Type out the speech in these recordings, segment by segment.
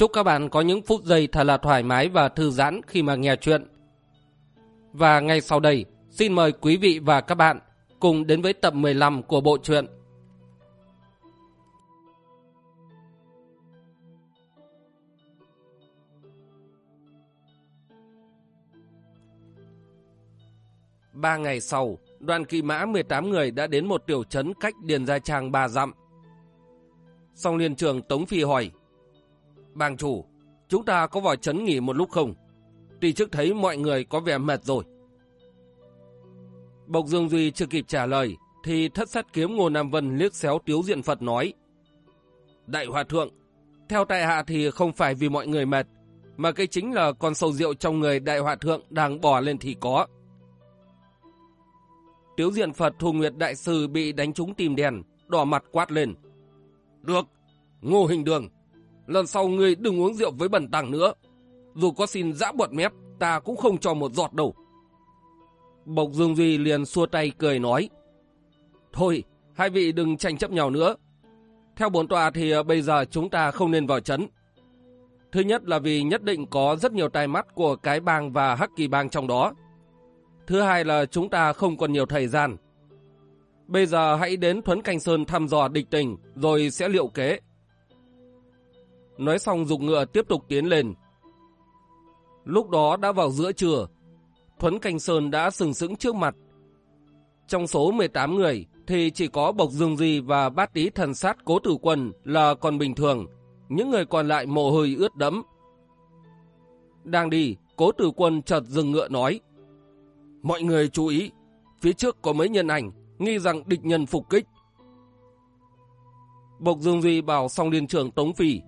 Chúc các bạn có những phút giây thật là thoải mái và thư giãn khi mà nghe chuyện. Và ngay sau đây, xin mời quý vị và các bạn cùng đến với tập 15 của bộ truyện. Ba ngày sau, đoàn kỳ mã 18 người đã đến một tiểu trấn cách Điền Gia Trang ba dặm. Song liên trường Tống Phi hỏi, Bàng chủ, chúng ta có vào chấn nghỉ một lúc không? Tỷ trước thấy mọi người có vẻ mệt rồi. Bộc Dương Duy chưa kịp trả lời, thì thất sát kiếm Ngô Nam Vân liếc xéo tiếu diện Phật nói. Đại Hòa Thượng, theo tại hạ thì không phải vì mọi người mệt, mà cái chính là con sầu rượu trong người Đại Hòa Thượng đang bỏ lên thì có. Tiếu diện Phật Thù Nguyệt Đại Sư bị đánh trúng tìm đèn, đỏ mặt quát lên. Được, Ngô Hình Đường, lần sau ngươi đừng uống rượu với bẩn tàng nữa. Dù có xin dã bọt mép, ta cũng không cho một giọt đâu. Bộc Dương Duy liền xua tay cười nói. Thôi, hai vị đừng tranh chấp nhau nữa. Theo bổn tòa thì ờ, bây giờ chúng ta không nên vào chấn. Thứ nhất là vì nhất định có rất nhiều tai mắt của cái bang và hắc kỳ bang trong đó. Thứ hai là chúng ta không còn nhiều thời gian. Bây giờ hãy đến Thuấn Canh Sơn thăm dò địch tình rồi sẽ liệu kế. Nói xong dục ngựa tiếp tục tiến lên. Lúc đó đã vào giữa trưa, Thuấn Canh Sơn đã sừng sững trước mặt. Trong số 18 người thì chỉ có Bộc Dương Di và Bát Tý Thần Sát Cố Tử Quân là còn bình thường, những người còn lại mồ hôi ướt đẫm. Đang đi, Cố Tử Quân chợt dừng ngựa nói. Mọi người chú ý, phía trước có mấy nhân ảnh, nghi rằng địch nhân phục kích. Bộc Dương Duy bảo song liên trưởng Tống Phỉ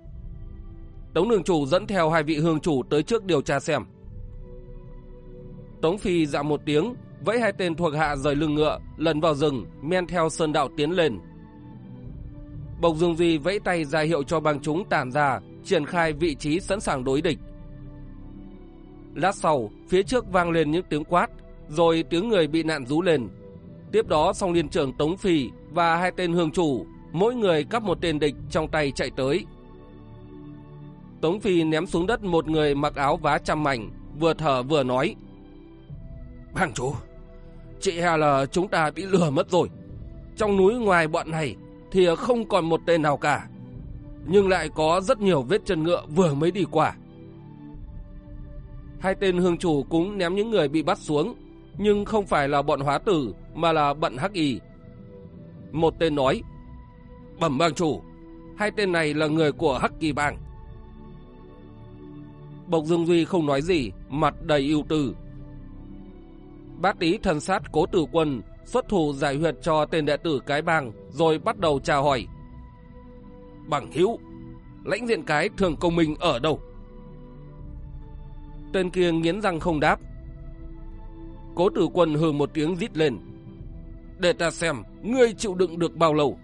Tống đường chủ dẫn theo hai vị hương chủ tới trước điều tra xem. Tống Phi dạ một tiếng, vẫy hai tên thuộc hạ rời lưng ngựa, lần vào rừng, men theo sơn đạo tiến lên. Bộc Dương Duy vẫy tay ra hiệu cho bang chúng tản ra, triển khai vị trí sẵn sàng đối địch. Lát sau, phía trước vang lên những tiếng quát, rồi tiếng người bị nạn rú lên. Tiếp đó song liên trưởng Tống Phi và hai tên hương chủ, mỗi người cắp một tên địch trong tay chạy tới. Tống Phi ném xuống đất một người mặc áo vá trăm mảnh, vừa thở vừa nói. Bang chủ, chị hè là chúng ta bị lừa mất rồi. Trong núi ngoài bọn này thì không còn một tên nào cả. Nhưng lại có rất nhiều vết chân ngựa vừa mới đi qua. Hai tên hương chủ cũng ném những người bị bắt xuống, nhưng không phải là bọn hóa tử mà là bận hắc y. Một tên nói, bẩm bang chủ, hai tên này là người của hắc kỳ bang. Bộc Dương Duy không nói gì, mặt đầy ưu tư. Bát tý thần sát cố tử quân xuất thủ giải huyệt cho tên đệ tử cái bang rồi bắt đầu chào hỏi. Bằng hữu lãnh diện cái thường công minh ở đâu? Tên kia nghiến răng không đáp. Cố tử quân hừ một tiếng rít lên. Để ta xem, ngươi chịu đựng được bao lâu?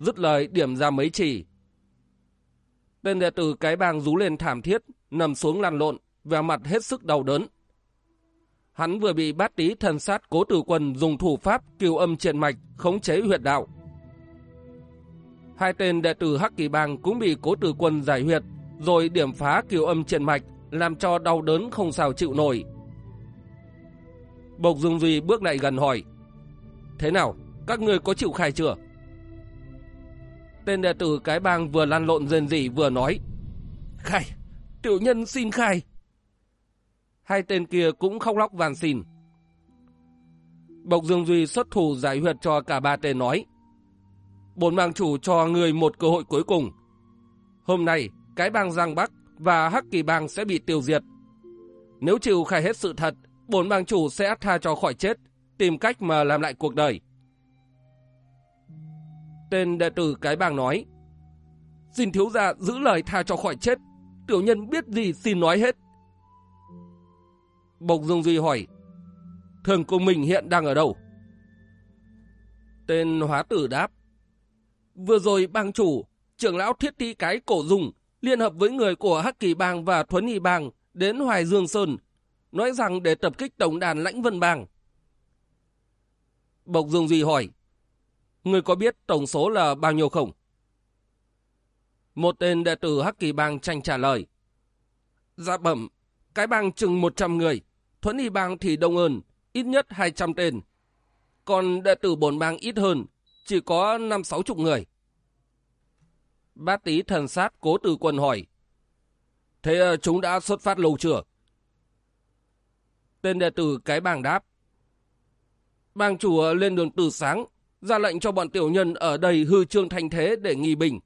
Dứt lời điểm ra mấy chỉ. Tên đệ tử cái bang rú lên thảm thiết, nằm xuống lăn lộn, vẻ mặt hết sức đau đớn. Hắn vừa bị bát tí thần sát cố tử quân dùng thủ pháp kiều âm triện mạch khống chế huyệt đạo. Hai tên đệ tử Hắc Kỳ Bang cũng bị cố tử quân giải huyệt, rồi điểm phá kiều âm triện mạch, làm cho đau đớn không sao chịu nổi. Bộc Dương Duy bước lại gần hỏi, Thế nào, các ngươi có chịu khai chưa? Tên đệ tử cái bang vừa lăn lộn rên rỉ vừa nói, Khai, tiểu nhân xin khai. Hai tên kia cũng khóc lóc van xin. Bộc Dương Duy xuất thủ giải huyệt cho cả ba tên nói. Bốn bang chủ cho người một cơ hội cuối cùng. Hôm nay, cái bang Giang Bắc và Hắc Kỳ bang sẽ bị tiêu diệt. Nếu chịu khai hết sự thật, bốn bang chủ sẽ tha cho khỏi chết, tìm cách mà làm lại cuộc đời. Tên đệ tử cái bang nói, xin thiếu gia giữ lời tha cho khỏi chết, tiểu nhân biết gì xin nói hết. Bộc Dương Duy hỏi, thường cùng mình hiện đang ở đâu? Tên hóa tử đáp, vừa rồi bang chủ, trưởng lão thiết ti cái cổ dùng, liên hợp với người của Hắc Kỳ Bang và Thuấn Y Bang đến Hoài Dương Sơn, nói rằng để tập kích tổng đàn lãnh vân bang. Bộc Dương Duy hỏi, người có biết tổng số là bao nhiêu không? Một tên đệ tử Hắc Kỳ Bang tranh trả lời. Dạ bẩm, cái bang chừng 100 người, Thuấn Y Bang thì đông hơn, ít nhất 200 tên. Còn đệ tử bổn bang ít hơn, chỉ có 5-6 chục người. Bát tí thần sát cố từ quân hỏi. Thế ờ, chúng đã xuất phát lâu chưa? Tên đệ tử cái bang đáp. Bang chủ ờ, lên đường từ sáng, ra lệnh cho bọn tiểu nhân ở đây hư trương thành thế để nghi bình.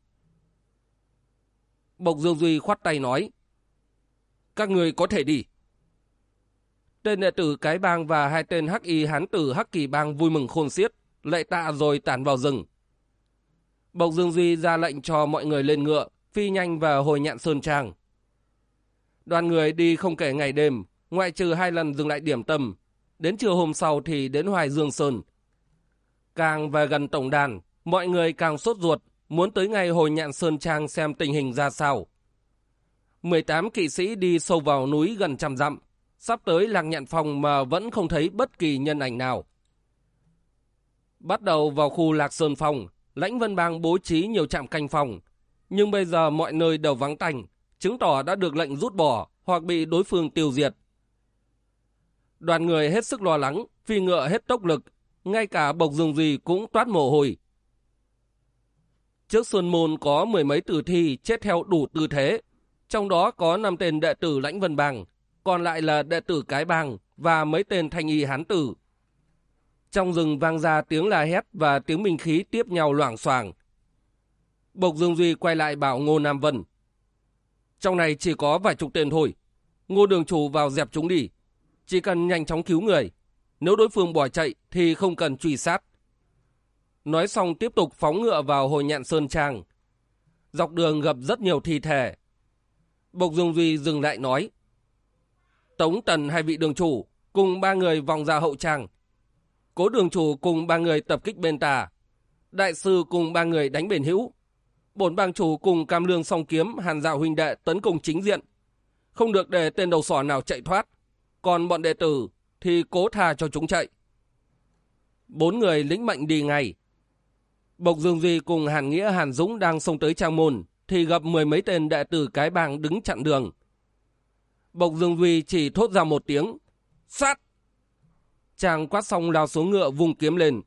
Bộc Dương Duy khoát tay nói. Các người có thể đi. Tên đệ tử cái bang và hai tên hắc y hán tử hắc kỳ bang vui mừng khôn xiết, lệ tạ rồi tản vào rừng. Bộc Dương Duy ra lệnh cho mọi người lên ngựa, phi nhanh và hồi nhạn Sơn Trang. Đoàn người đi không kể ngày đêm, ngoại trừ hai lần dừng lại điểm tâm. Đến trưa hôm sau thì đến Hoài Dương Sơn. Càng về gần tổng đàn, mọi người càng sốt ruột, muốn tới ngày hồi nhạn Sơn Trang xem tình hình ra sao. 18 kỵ sĩ đi sâu vào núi gần trăm dặm, sắp tới làng nhạn phòng mà vẫn không thấy bất kỳ nhân ảnh nào. Bắt đầu vào khu Lạc Sơn Phòng, Lãnh Vân Bang bố trí nhiều trạm canh phòng, nhưng bây giờ mọi nơi đều vắng tành, chứng tỏ đã được lệnh rút bỏ hoặc bị đối phương tiêu diệt. Đoàn người hết sức lo lắng, phi ngựa hết tốc lực, ngay cả bộc rừng gì cũng toát mồ hôi. Trước Xuân Môn có mười mấy tử thi chết theo đủ tư thế, trong đó có năm tên đệ tử Lãnh Vân Bang, còn lại là đệ tử Cái Bang và mấy tên thanh y hán tử. Trong rừng vang ra tiếng la hét và tiếng minh khí tiếp nhau loảng xoảng. Bộc Dương Duy quay lại bảo Ngô Nam Vân. Trong này chỉ có vài chục tên thôi. Ngô đường chủ vào dẹp chúng đi. Chỉ cần nhanh chóng cứu người. Nếu đối phương bỏ chạy thì không cần truy sát. Nói xong tiếp tục phóng ngựa vào hồi nhạn Sơn Trang. Dọc đường gặp rất nhiều thi thể. Bộc dung Duy dừng lại nói. Tống Tần hai vị đường chủ cùng ba người vòng ra hậu trang. Cố đường chủ cùng ba người tập kích bên tà. Đại sư cùng ba người đánh bền hữu. Bổn bang chủ cùng cam lương song kiếm hàn dạo huynh đệ tấn công chính diện. Không được để tên đầu sỏ nào chạy thoát. Còn bọn đệ tử thì cố tha cho chúng chạy. Bốn người lĩnh mệnh đi ngay. Bộc Dương Duy cùng Hàn Nghĩa Hàn Dũng đang xông tới trang môn, thì gặp mười mấy tên đệ tử cái bang đứng chặn đường. Bộc Dương Duy chỉ thốt ra một tiếng, sát! Chàng quát xong lao xuống ngựa vùng kiếm lên.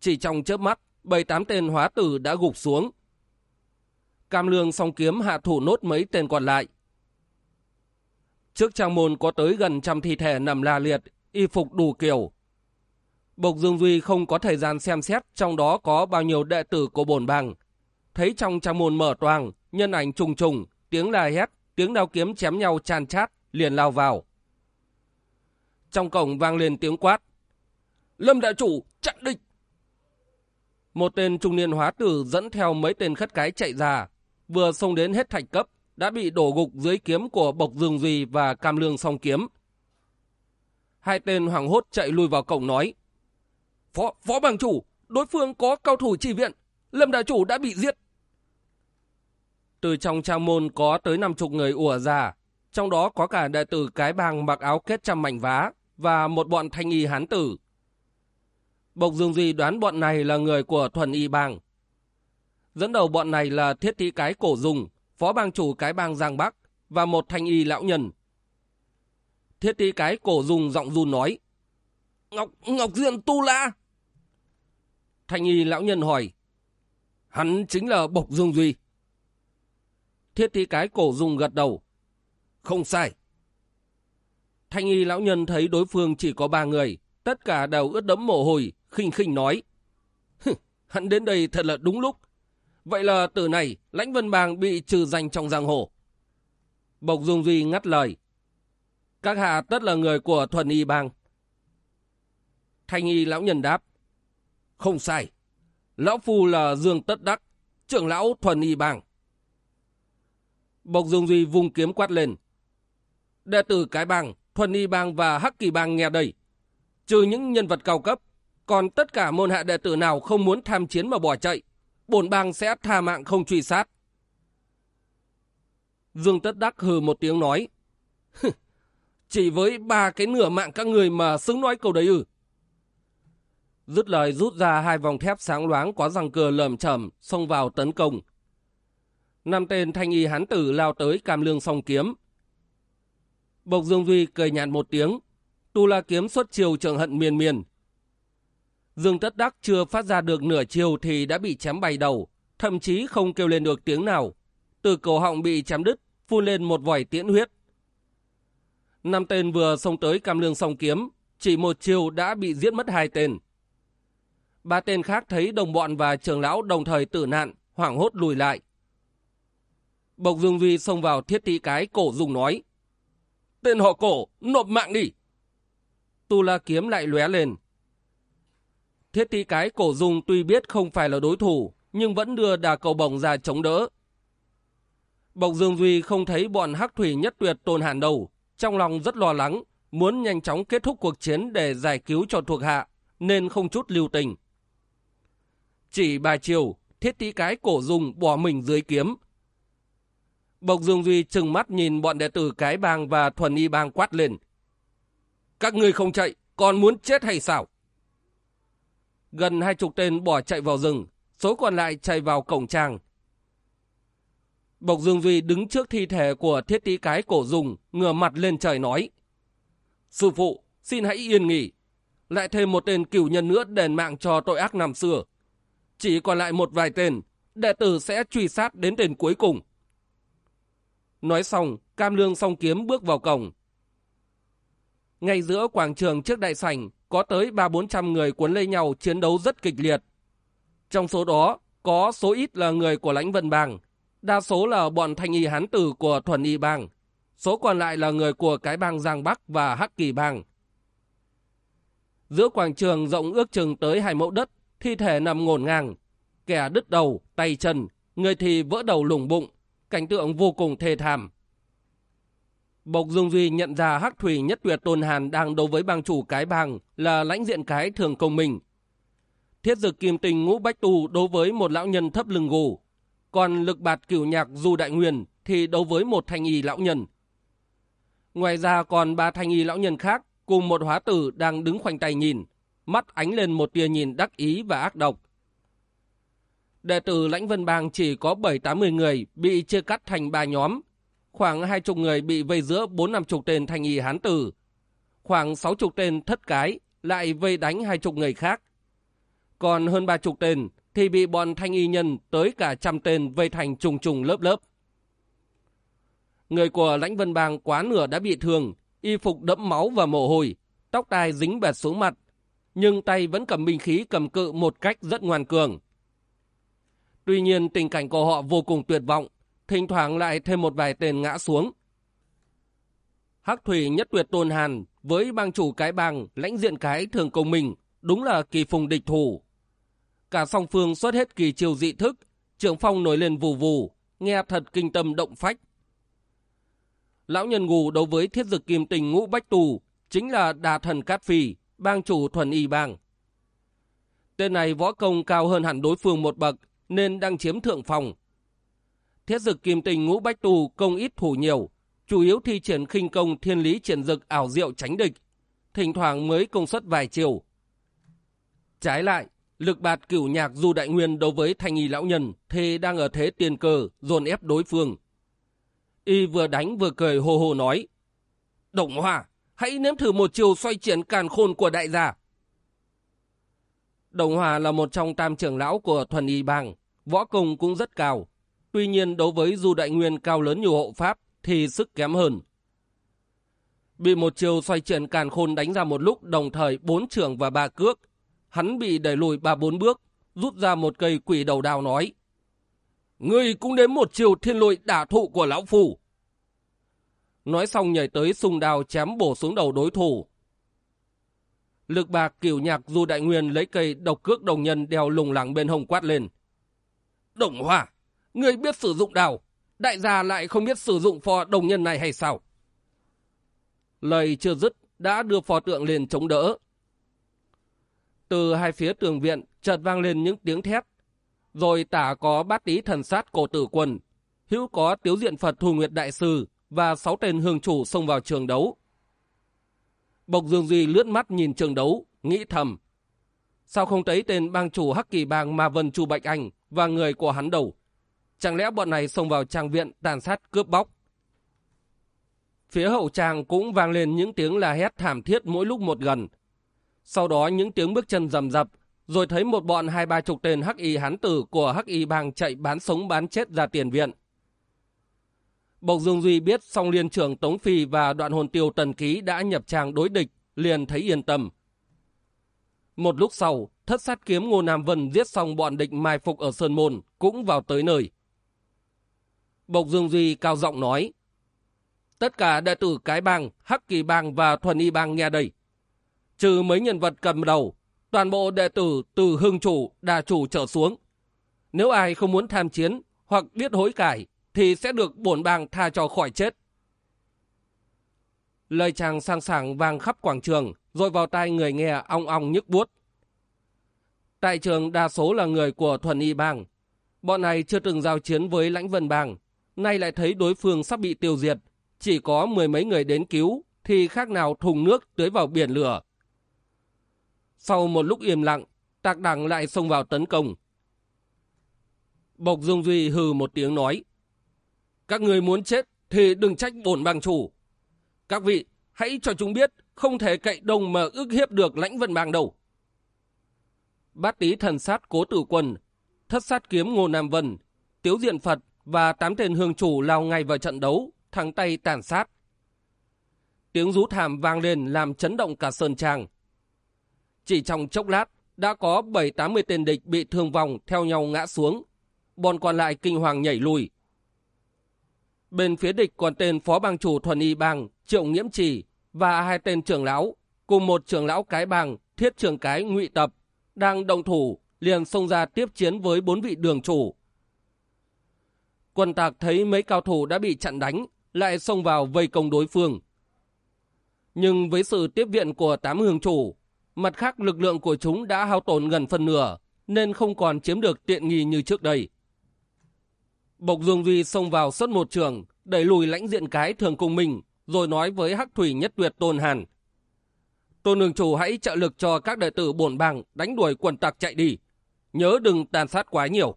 Chỉ trong chớp mắt, bảy tám tên hóa tử đã gục xuống. Cam lương song kiếm hạ thủ nốt mấy tên còn lại. Trước trang môn có tới gần trăm thi thể nằm la liệt, y phục đủ kiểu. Bộc Dương Duy không có thời gian xem xét trong đó có bao nhiêu đệ tử của bổn bang. Thấy trong trang môn mở toang, nhân ảnh trùng trùng, tiếng la hét, tiếng đao kiếm chém nhau chan chát, liền lao vào. Trong cổng vang lên tiếng quát. Lâm đại chủ, chặn địch! Một tên trung niên hóa tử dẫn theo mấy tên khất cái chạy ra, vừa xông đến hết thạch cấp, đã bị đổ gục dưới kiếm của Bộc Dương Duy và Cam Lương song kiếm. Hai tên hoàng hốt chạy lui vào cổng nói. Phó, phó bang chủ, đối phương có cao thủ chỉ viện, Lâm đại chủ đã bị giết. Từ trong trang môn có tới năm chục người ùa ra, trong đó có cả đệ tử cái bang mặc áo kết trăm mảnh vá và một bọn thanh y hán tử. Bộc Dương Duy đoán bọn này là người của thuần y bang. Dẫn đầu bọn này là thiết tí cái cổ dùng, phó bang chủ cái bang Giang Bắc và một thanh y lão nhân. Thiết tí cái cổ dùng giọng run nói. Ngọc, Ngọc Diện Tu La. Thanh y lão nhân hỏi. Hắn chính là Bộc Dương Duy. Thiết tí cái cổ dùng gật đầu. Không sai. Thanh y lão nhân thấy đối phương chỉ có ba người, tất cả đều ướt đẫm mồ hôi, khinh khinh nói. Hắn đến đây thật là đúng lúc. Vậy là từ này, lãnh vân bang bị trừ danh trong giang hồ. Bộc Dung Duy ngắt lời. Các hạ tất là người của thuần y bang. Thanh y lão nhân đáp. Không sai. Lão Phu là Dương Tất Đắc, trưởng lão thuần y bang. Bộc Dương Duy vung kiếm quát lên. Đệ tử cái bang, Thuần Y Bang và Hắc Kỳ Bang nghe đây. Trừ những nhân vật cao cấp, còn tất cả môn hạ đệ tử nào không muốn tham chiến mà bỏ chạy, bổn bang sẽ tha mạng không truy sát. Dương Tất Đắc hừ một tiếng nói. Chỉ với ba cái nửa mạng các người mà xứng nói câu đấy ư. Dứt lời rút ra hai vòng thép sáng loáng có răng cưa lởm chởm xông vào tấn công. Năm tên thanh y hán tử lao tới cam lương song kiếm. Bộc Dương Duy cười nhạt một tiếng, tu la kiếm xuất chiều trường hận miền miền. Dương Tất Đắc chưa phát ra được nửa chiều thì đã bị chém bay đầu, thậm chí không kêu lên được tiếng nào. Từ cổ họng bị chém đứt, phun lên một vòi tiễn huyết. Năm tên vừa xông tới cam lương song kiếm, chỉ một chiều đã bị giết mất hai tên. Ba tên khác thấy đồng bọn và trưởng lão đồng thời tử nạn, hoảng hốt lùi lại. Bộc Dương Duy xông vào thiết tí cái cổ dùng nói. Tên họ cổ, nộp mạng đi. Tu La kiếm lại lóe lên. Thiết tí cái cổ dùng tuy biết không phải là đối thủ, nhưng vẫn đưa đà cầu bồng ra chống đỡ. Bộc Dương Duy không thấy bọn hắc thủy nhất tuyệt tồn hàn đầu, trong lòng rất lo lắng, muốn nhanh chóng kết thúc cuộc chiến để giải cứu cho thuộc hạ, nên không chút lưu tình. Chỉ bà chiều, thiết tí cái cổ dùng bỏ mình dưới kiếm. Bộc Dương Duy trừng mắt nhìn bọn đệ tử cái bang và thuần y bang quát lên. Các ngươi không chạy, còn muốn chết hay sao? Gần hai chục tên bỏ chạy vào rừng, số còn lại chạy vào cổng trang. Bộc Dương Duy đứng trước thi thể của thiết tí cái cổ dùng, ngửa mặt lên trời nói. Sư phụ, xin hãy yên nghỉ. Lại thêm một tên cửu nhân nữa đền mạng cho tội ác năm xưa. Chỉ còn lại một vài tên, đệ tử sẽ truy sát đến tên cuối cùng. Nói xong, Cam Lương song kiếm bước vào cổng. Ngay giữa quảng trường trước đại sảnh, có tới ba bốn trăm người cuốn lây nhau chiến đấu rất kịch liệt. Trong số đó, có số ít là người của lãnh vân bang, đa số là bọn thanh y hán tử của thuần y bang, số còn lại là người của cái bang Giang Bắc và Hắc Kỳ bang. Giữa quảng trường rộng ước chừng tới hai mẫu đất, thi thể nằm ngổn ngang, kẻ đứt đầu, tay chân, người thì vỡ đầu lủng bụng, cảnh tượng vô cùng thê thảm. Bộc Dương Duy nhận ra Hắc Thủy Nhất Tuyệt Tôn Hàn đang đấu với bang chủ cái bang là lãnh diện cái thường công mình. Thiết dực kim tình ngũ bách tu đối với một lão nhân thấp lưng gù, còn lực bạt cửu nhạc du đại nguyên thì đấu với một thanh y lão nhân. Ngoài ra còn ba thanh y lão nhân khác cùng một hóa tử đang đứng khoanh tay nhìn, mắt ánh lên một tia nhìn đắc ý và ác độc. Đệ tử lãnh vân bang chỉ có 7-80 người bị chia cắt thành ba nhóm, khoảng hai chục người bị vây giữa bốn năm chục tên thanh y hán tử, khoảng sáu chục tên thất cái lại vây đánh hai chục người khác. Còn hơn ba chục tên thì bị bọn thanh y nhân tới cả trăm tên vây thành trùng trùng lớp lớp. Người của lãnh vân bang quá nửa đã bị thương, y phục đẫm máu và mồ hôi, tóc tai dính bẹt xuống mặt, nhưng tay vẫn cầm binh khí cầm cự một cách rất ngoan cường. Tuy nhiên tình cảnh của họ vô cùng tuyệt vọng, thỉnh thoảng lại thêm một vài tên ngã xuống. Hắc Thủy nhất tuyệt tôn hàn với bang chủ cái bang lãnh diện cái thường công mình đúng là kỳ phùng địch thủ. Cả song phương xuất hết kỳ chiều dị thức, trưởng phong nổi lên vù vù, nghe thật kinh tâm động phách. Lão nhân ngù đối với thiết dực kim tình ngũ bách tù chính là đà thần Cát Phi, bang chủ thuần y bang. Tên này võ công cao hơn hẳn đối phương một bậc, nên đang chiếm thượng phòng. Thiết dực kim tình ngũ bách tù công ít thủ nhiều, chủ yếu thi triển khinh công thiên lý triển dực ảo diệu tránh địch, thỉnh thoảng mới công suất vài chiều. Trái lại, lực bạt cửu nhạc du đại nguyên đối với thanh y lão nhân thì đang ở thế tiền cờ dồn ép đối phương. Y vừa đánh vừa cười hồ hồ nói, động Hòa, hãy nếm thử một chiều xoay chuyển càn khôn của đại gia. Đồng Hòa là một trong tam trưởng lão của thuần y bang, võ công cũng rất cao. Tuy nhiên đối với du đại nguyên cao lớn nhiều hộ pháp thì sức kém hơn. Bị một chiều xoay chuyển càn khôn đánh ra một lúc đồng thời bốn trưởng và ba cước. Hắn bị đẩy lùi ba bốn bước, rút ra một cây quỷ đầu đao nói. Ngươi cũng đến một chiều thiên lôi đả thụ của lão phù. Nói xong nhảy tới sung đao chém bổ xuống đầu đối thủ. Lực bạc kiểu nhạc du đại nguyên lấy cây độc cước đồng nhân đeo lùng lẳng bên hông quát lên. Đồng hòa, ngươi biết sử dụng đào, đại gia lại không biết sử dụng phò đồng nhân này hay sao? Lời chưa dứt đã đưa phò tượng lên chống đỡ. Từ hai phía tường viện chợt vang lên những tiếng thét. Rồi tả có bát tí thần sát cổ tử quân, hữu có tiếu diện Phật Thù Nguyệt Đại Sư và sáu tên hương chủ xông vào trường đấu. Bộc Dương Duy lướt mắt nhìn trường đấu, nghĩ thầm. Sao không thấy tên bang chủ Hắc Kỳ Bang Ma Vân Chu Bạch Anh và người của hắn đầu? Chẳng lẽ bọn này xông vào trang viện tàn sát cướp bóc? Phía hậu trang cũng vang lên những tiếng la hét thảm thiết mỗi lúc một gần. Sau đó những tiếng bước chân rầm rập, rồi thấy một bọn hai ba chục tên hắc y hán tử của hắc y bang chạy bán sống bán chết ra tiền viện. Bộc Dương Duy biết song liên trưởng Tống Phi và đoạn hồn tiêu tần ký đã nhập trang đối địch, liền thấy yên tâm. Một lúc sau, thất sát kiếm Ngô Nam Vân giết xong bọn địch mai phục ở Sơn Môn, cũng vào tới nơi. Bộc Dương Duy cao giọng nói, Tất cả đệ tử Cái Bang, Hắc Kỳ Bang và Thuần Y Bang nghe đây. Trừ mấy nhân vật cầm đầu, toàn bộ đệ tử từ hương chủ, đà chủ trở xuống. Nếu ai không muốn tham chiến hoặc biết hối cải, thì sẽ được bổn bang tha cho khỏi chết. Lời chàng sang sảng vang khắp quảng trường, rồi vào tai người nghe ong ong nhức buốt. Tại trường đa số là người của thuần y bang. Bọn này chưa từng giao chiến với lãnh vân bang, nay lại thấy đối phương sắp bị tiêu diệt. Chỉ có mười mấy người đến cứu, thì khác nào thùng nước tưới vào biển lửa. Sau một lúc im lặng, tạc đẳng lại xông vào tấn công. Bộc Dung Duy hừ một tiếng nói. Các người muốn chết thì đừng trách bổn bang chủ. Các vị, hãy cho chúng biết không thể cậy đồng mà ước hiếp được lãnh vân bang đâu. Bát tý thần sát cố tử quân, thất sát kiếm ngô Nam Vân, tiếu diện Phật và tám tên hương chủ lao ngay vào trận đấu, thắng tay tàn sát. Tiếng rú thảm vang lên làm chấn động cả sơn trang. Chỉ trong chốc lát, đã có 7-80 tên địch bị thương vong theo nhau ngã xuống. Bọn còn lại kinh hoàng nhảy lùi. Bên phía địch còn tên phó bang chủ thuần y bang Triệu Nghiễm Trì và hai tên trưởng lão cùng một trưởng lão cái bang thiết trưởng cái ngụy tập đang động thủ liền xông ra tiếp chiến với bốn vị đường chủ. Quân tạc thấy mấy cao thủ đã bị chặn đánh, lại xông vào vây công đối phương. Nhưng với sự tiếp viện của tám hương chủ, mặt khác lực lượng của chúng đã hao tổn gần phần nửa, nên không còn chiếm được tiện nghi như trước đây. Bộc Dương Duy xông vào xuất một trường, đẩy lùi lãnh diện cái thường cùng mình, rồi nói với Hắc Thủy Nhất Tuyệt Tôn Hàn. Tôn đường chủ hãy trợ lực cho các đệ tử bổn bang đánh đuổi quần tặc chạy đi. Nhớ đừng tàn sát quá nhiều.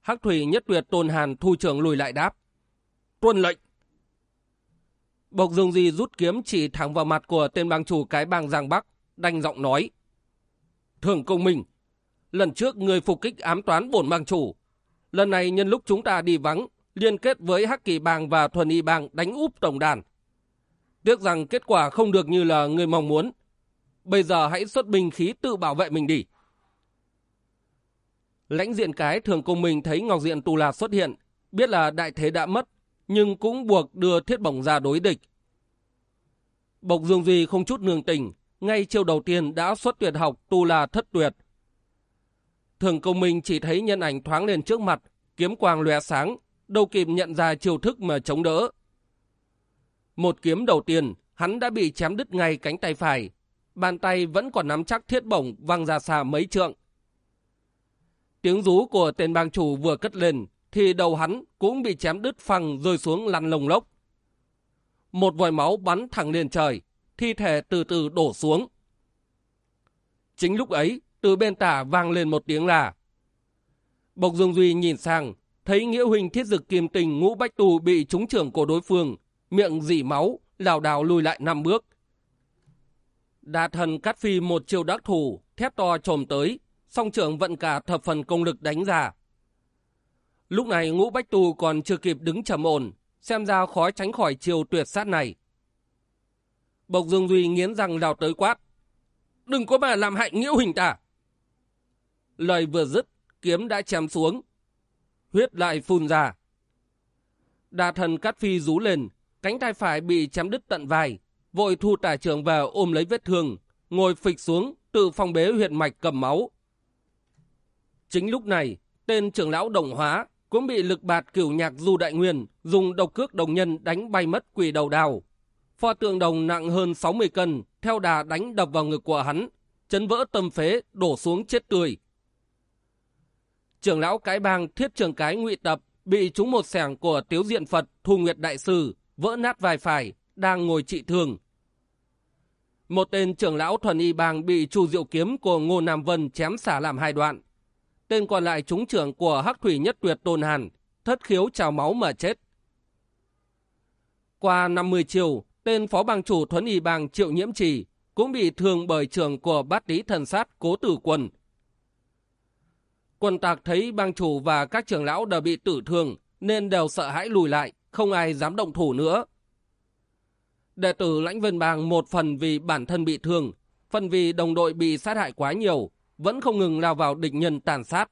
Hắc Thủy Nhất Tuyệt Tôn Hàn thu trưởng lùi lại đáp. Tuân lệnh. Bộc Dương Di rút kiếm chỉ thẳng vào mặt của tên bang chủ cái bang Giang Bắc, đanh giọng nói. Thường công minh, lần trước người phục kích ám toán bổn bang chủ, Lần này nhân lúc chúng ta đi vắng, liên kết với Hắc Kỳ Bang và Thuần Y Bang đánh úp tổng đàn. Tiếc rằng kết quả không được như là người mong muốn. Bây giờ hãy xuất binh khí tự bảo vệ mình đi. Lãnh diện cái thường công mình thấy Ngọc Diện Tù La xuất hiện, biết là đại thế đã mất, nhưng cũng buộc đưa thiết bổng ra đối địch. Bộc Dương Duy không chút nương tình, ngay chiều đầu tiên đã xuất tuyệt học Tu La thất tuyệt, Thường công minh chỉ thấy nhân ảnh thoáng lên trước mặt, kiếm quang lóe sáng, đâu kịp nhận ra chiêu thức mà chống đỡ. Một kiếm đầu tiên, hắn đã bị chém đứt ngay cánh tay phải, bàn tay vẫn còn nắm chắc thiết bổng văng ra xa mấy trượng. Tiếng rú của tên bang chủ vừa cất lên, thì đầu hắn cũng bị chém đứt phăng rơi xuống lăn lồng lốc. Một vòi máu bắn thẳng lên trời, thi thể từ từ đổ xuống. Chính lúc ấy, từ bên tả vang lên một tiếng là. Bộc Dương Duy nhìn sang, thấy Nghĩa huỳnh thiết dực kiềm tình ngũ bách tù bị trúng trưởng của đối phương, miệng dỉ máu, lảo đảo lùi lại năm bước. Đà thần cắt phi một chiều đắc thủ, thép to trồm tới, song trưởng vận cả thập phần công lực đánh ra. Lúc này ngũ bách tù còn chưa kịp đứng trầm ổn, xem ra khó tránh khỏi chiều tuyệt sát này. Bộc Dương Duy nghiến răng lao tới quát. Đừng có mà làm hại Nghĩa Huỳnh ta. Lời vừa dứt, kiếm đã chém xuống. Huyết lại phun ra. Đà thần cắt phi rú lên, cánh tay phải bị chém đứt tận vai, vội thu tả trưởng vào ôm lấy vết thương, ngồi phịch xuống, tự phong bế huyệt mạch cầm máu. Chính lúc này, tên trưởng lão đồng hóa cũng bị lực bạt cửu nhạc du đại nguyên dùng độc cước đồng nhân đánh bay mất quỷ đầu đào, pho tượng đồng nặng hơn 60 cân, theo đà đánh đập vào ngực của hắn, chấn vỡ tâm phế, đổ xuống chết tươi. Trưởng lão cái bang thiết trường cái ngụy tập bị trúng một sẻng của tiếu diện Phật Thu Nguyệt Đại Sư, vỡ nát vai phải, đang ngồi trị thương. Một tên trưởng lão thuần y bang bị chu diệu kiếm của Ngô Nam Vân chém xả làm hai đoạn. Tên còn lại trúng trưởng của Hắc Thủy Nhất Tuyệt Tôn Hàn, thất khiếu trào máu mà chết. Qua 50 chiều, tên phó bang chủ thuần y bang Triệu Nhiễm Trì cũng bị thương bởi trường của bát lý thần sát Cố Tử Quân. Quân tạc thấy bang chủ và các trưởng lão đều bị tử thương nên đều sợ hãi lùi lại, không ai dám động thủ nữa. Đệ tử lãnh vân bang một phần vì bản thân bị thương, phần vì đồng đội bị sát hại quá nhiều, vẫn không ngừng lao vào địch nhân tàn sát.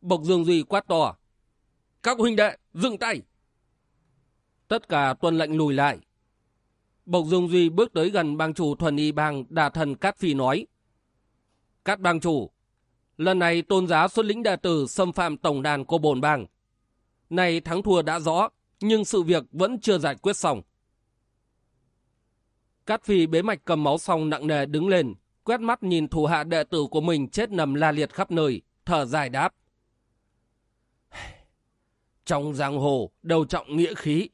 Bộc Dương Duy quát to. Các huynh đệ, dừng tay! Tất cả tuân lệnh lùi lại. Bộc Dương Duy bước tới gần bang chủ thuần y bang đà thần Cát Phi nói. Cát bang chủ, lần này tôn giá xuất lĩnh đệ tử xâm phạm tổng đàn của bồn bang. Này thắng thua đã rõ, nhưng sự việc vẫn chưa giải quyết xong. Cát Phi bế mạch cầm máu xong nặng nề đứng lên, quét mắt nhìn thủ hạ đệ tử của mình chết nằm la liệt khắp nơi, thở dài đáp. Trong giang hồ, đầu trọng nghĩa khí.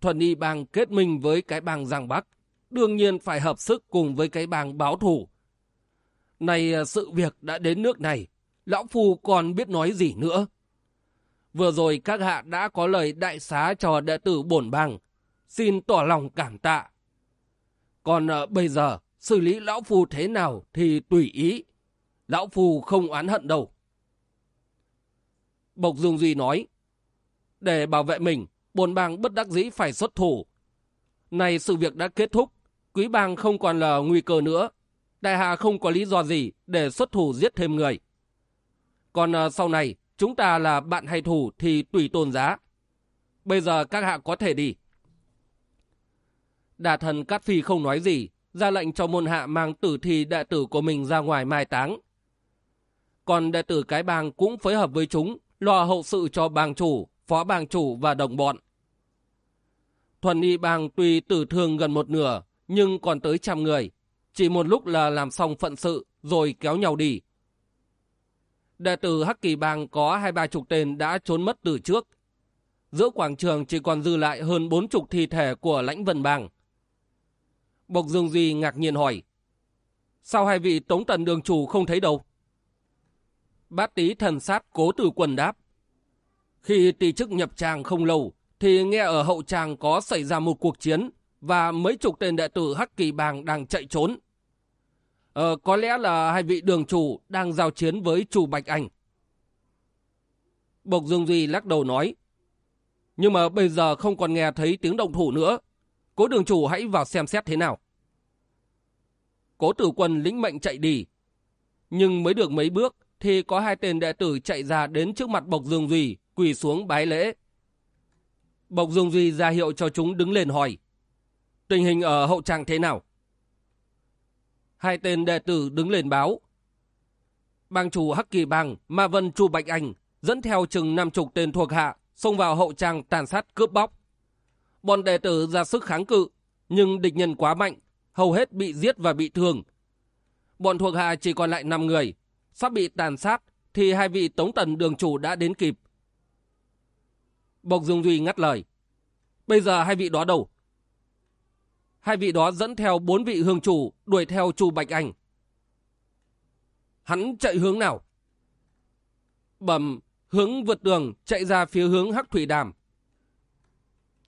Thuần y bang kết minh với cái bang Giang Bắc, đương nhiên phải hợp sức cùng với cái bang báo thủ. Này à, sự việc đã đến nước này, lão phu còn biết nói gì nữa. Vừa rồi các hạ đã có lời đại xá cho đệ tử bổn bang, xin tỏ lòng cảm tạ. Còn uh, bây giờ, xử lý lão phu thế nào thì tùy ý. Lão phu không oán hận đâu. Bộc dương Duy nói, để bảo vệ mình, bồn bang bất đắc dĩ phải xuất thủ. Này sự việc đã kết thúc, quý bang không còn là nguy cơ nữa. Đại hạ không có lý do gì để xuất thủ giết thêm người. Còn ờ, sau này, chúng ta là bạn hay thủ thì tùy tôn giá. Bây giờ các hạ có thể đi. Đà thần Cát Phi không nói gì, ra lệnh cho môn hạ mang tử thi đệ tử của mình ra ngoài mai táng. Còn đệ tử cái bang cũng phối hợp với chúng, lo hậu sự cho bang chủ, phó bang chủ và đồng bọn. Thuần y bang tuy tử thương gần một nửa, nhưng còn tới trăm người. Chỉ một lúc là làm xong phận sự, rồi kéo nhau đi. Đệ tử Hắc Kỳ Bang có hai ba chục tên đã trốn mất từ trước. Giữa quảng trường chỉ còn dư lại hơn bốn chục thi thể của lãnh vân bang. Bộc Dương Duy ngạc nhiên hỏi. Sao hai vị tống tần đường chủ không thấy đâu? Bát tý thần sát cố từ quần đáp. Khi tỷ chức nhập tràng không lâu, thì nghe ở hậu tràng có xảy ra một cuộc chiến và mấy chục tên đệ tử Hắc Kỳ Bang đang chạy trốn. Ờ, có lẽ là hai vị đường chủ đang giao chiến với chủ Bạch Anh. Bộc Dương Duy lắc đầu nói. Nhưng mà bây giờ không còn nghe thấy tiếng động thủ nữa. Cố đường chủ hãy vào xem xét thế nào. Cố tử quân lĩnh mệnh chạy đi. Nhưng mới được mấy bước thì có hai tên đệ tử chạy ra đến trước mặt Bộc Dương Duy, quỳ xuống bái lễ. Bộc Dương Duy ra hiệu cho chúng đứng lên hỏi. Tình hình ở hậu trang thế nào? Hai tên đệ tử đứng lên báo. Bang chủ Hắc Kỳ Bang, Ma Vân Chu Bạch Anh dẫn theo chừng năm chục tên thuộc hạ xông vào hậu trang tàn sát cướp bóc. Bọn đệ tử ra sức kháng cự, nhưng địch nhân quá mạnh, hầu hết bị giết và bị thương. Bọn thuộc hạ chỉ còn lại 5 người, sắp bị tàn sát thì hai vị tống tần đường chủ đã đến kịp. Bộc Dương Duy ngắt lời. Bây giờ hai vị đó đâu? Hai vị đó dẫn theo bốn vị hương chủ đuổi theo chu Bạch Anh. Hắn chạy hướng nào? Bẩm, hướng vượt đường chạy ra phía hướng Hắc Thủy Đàm.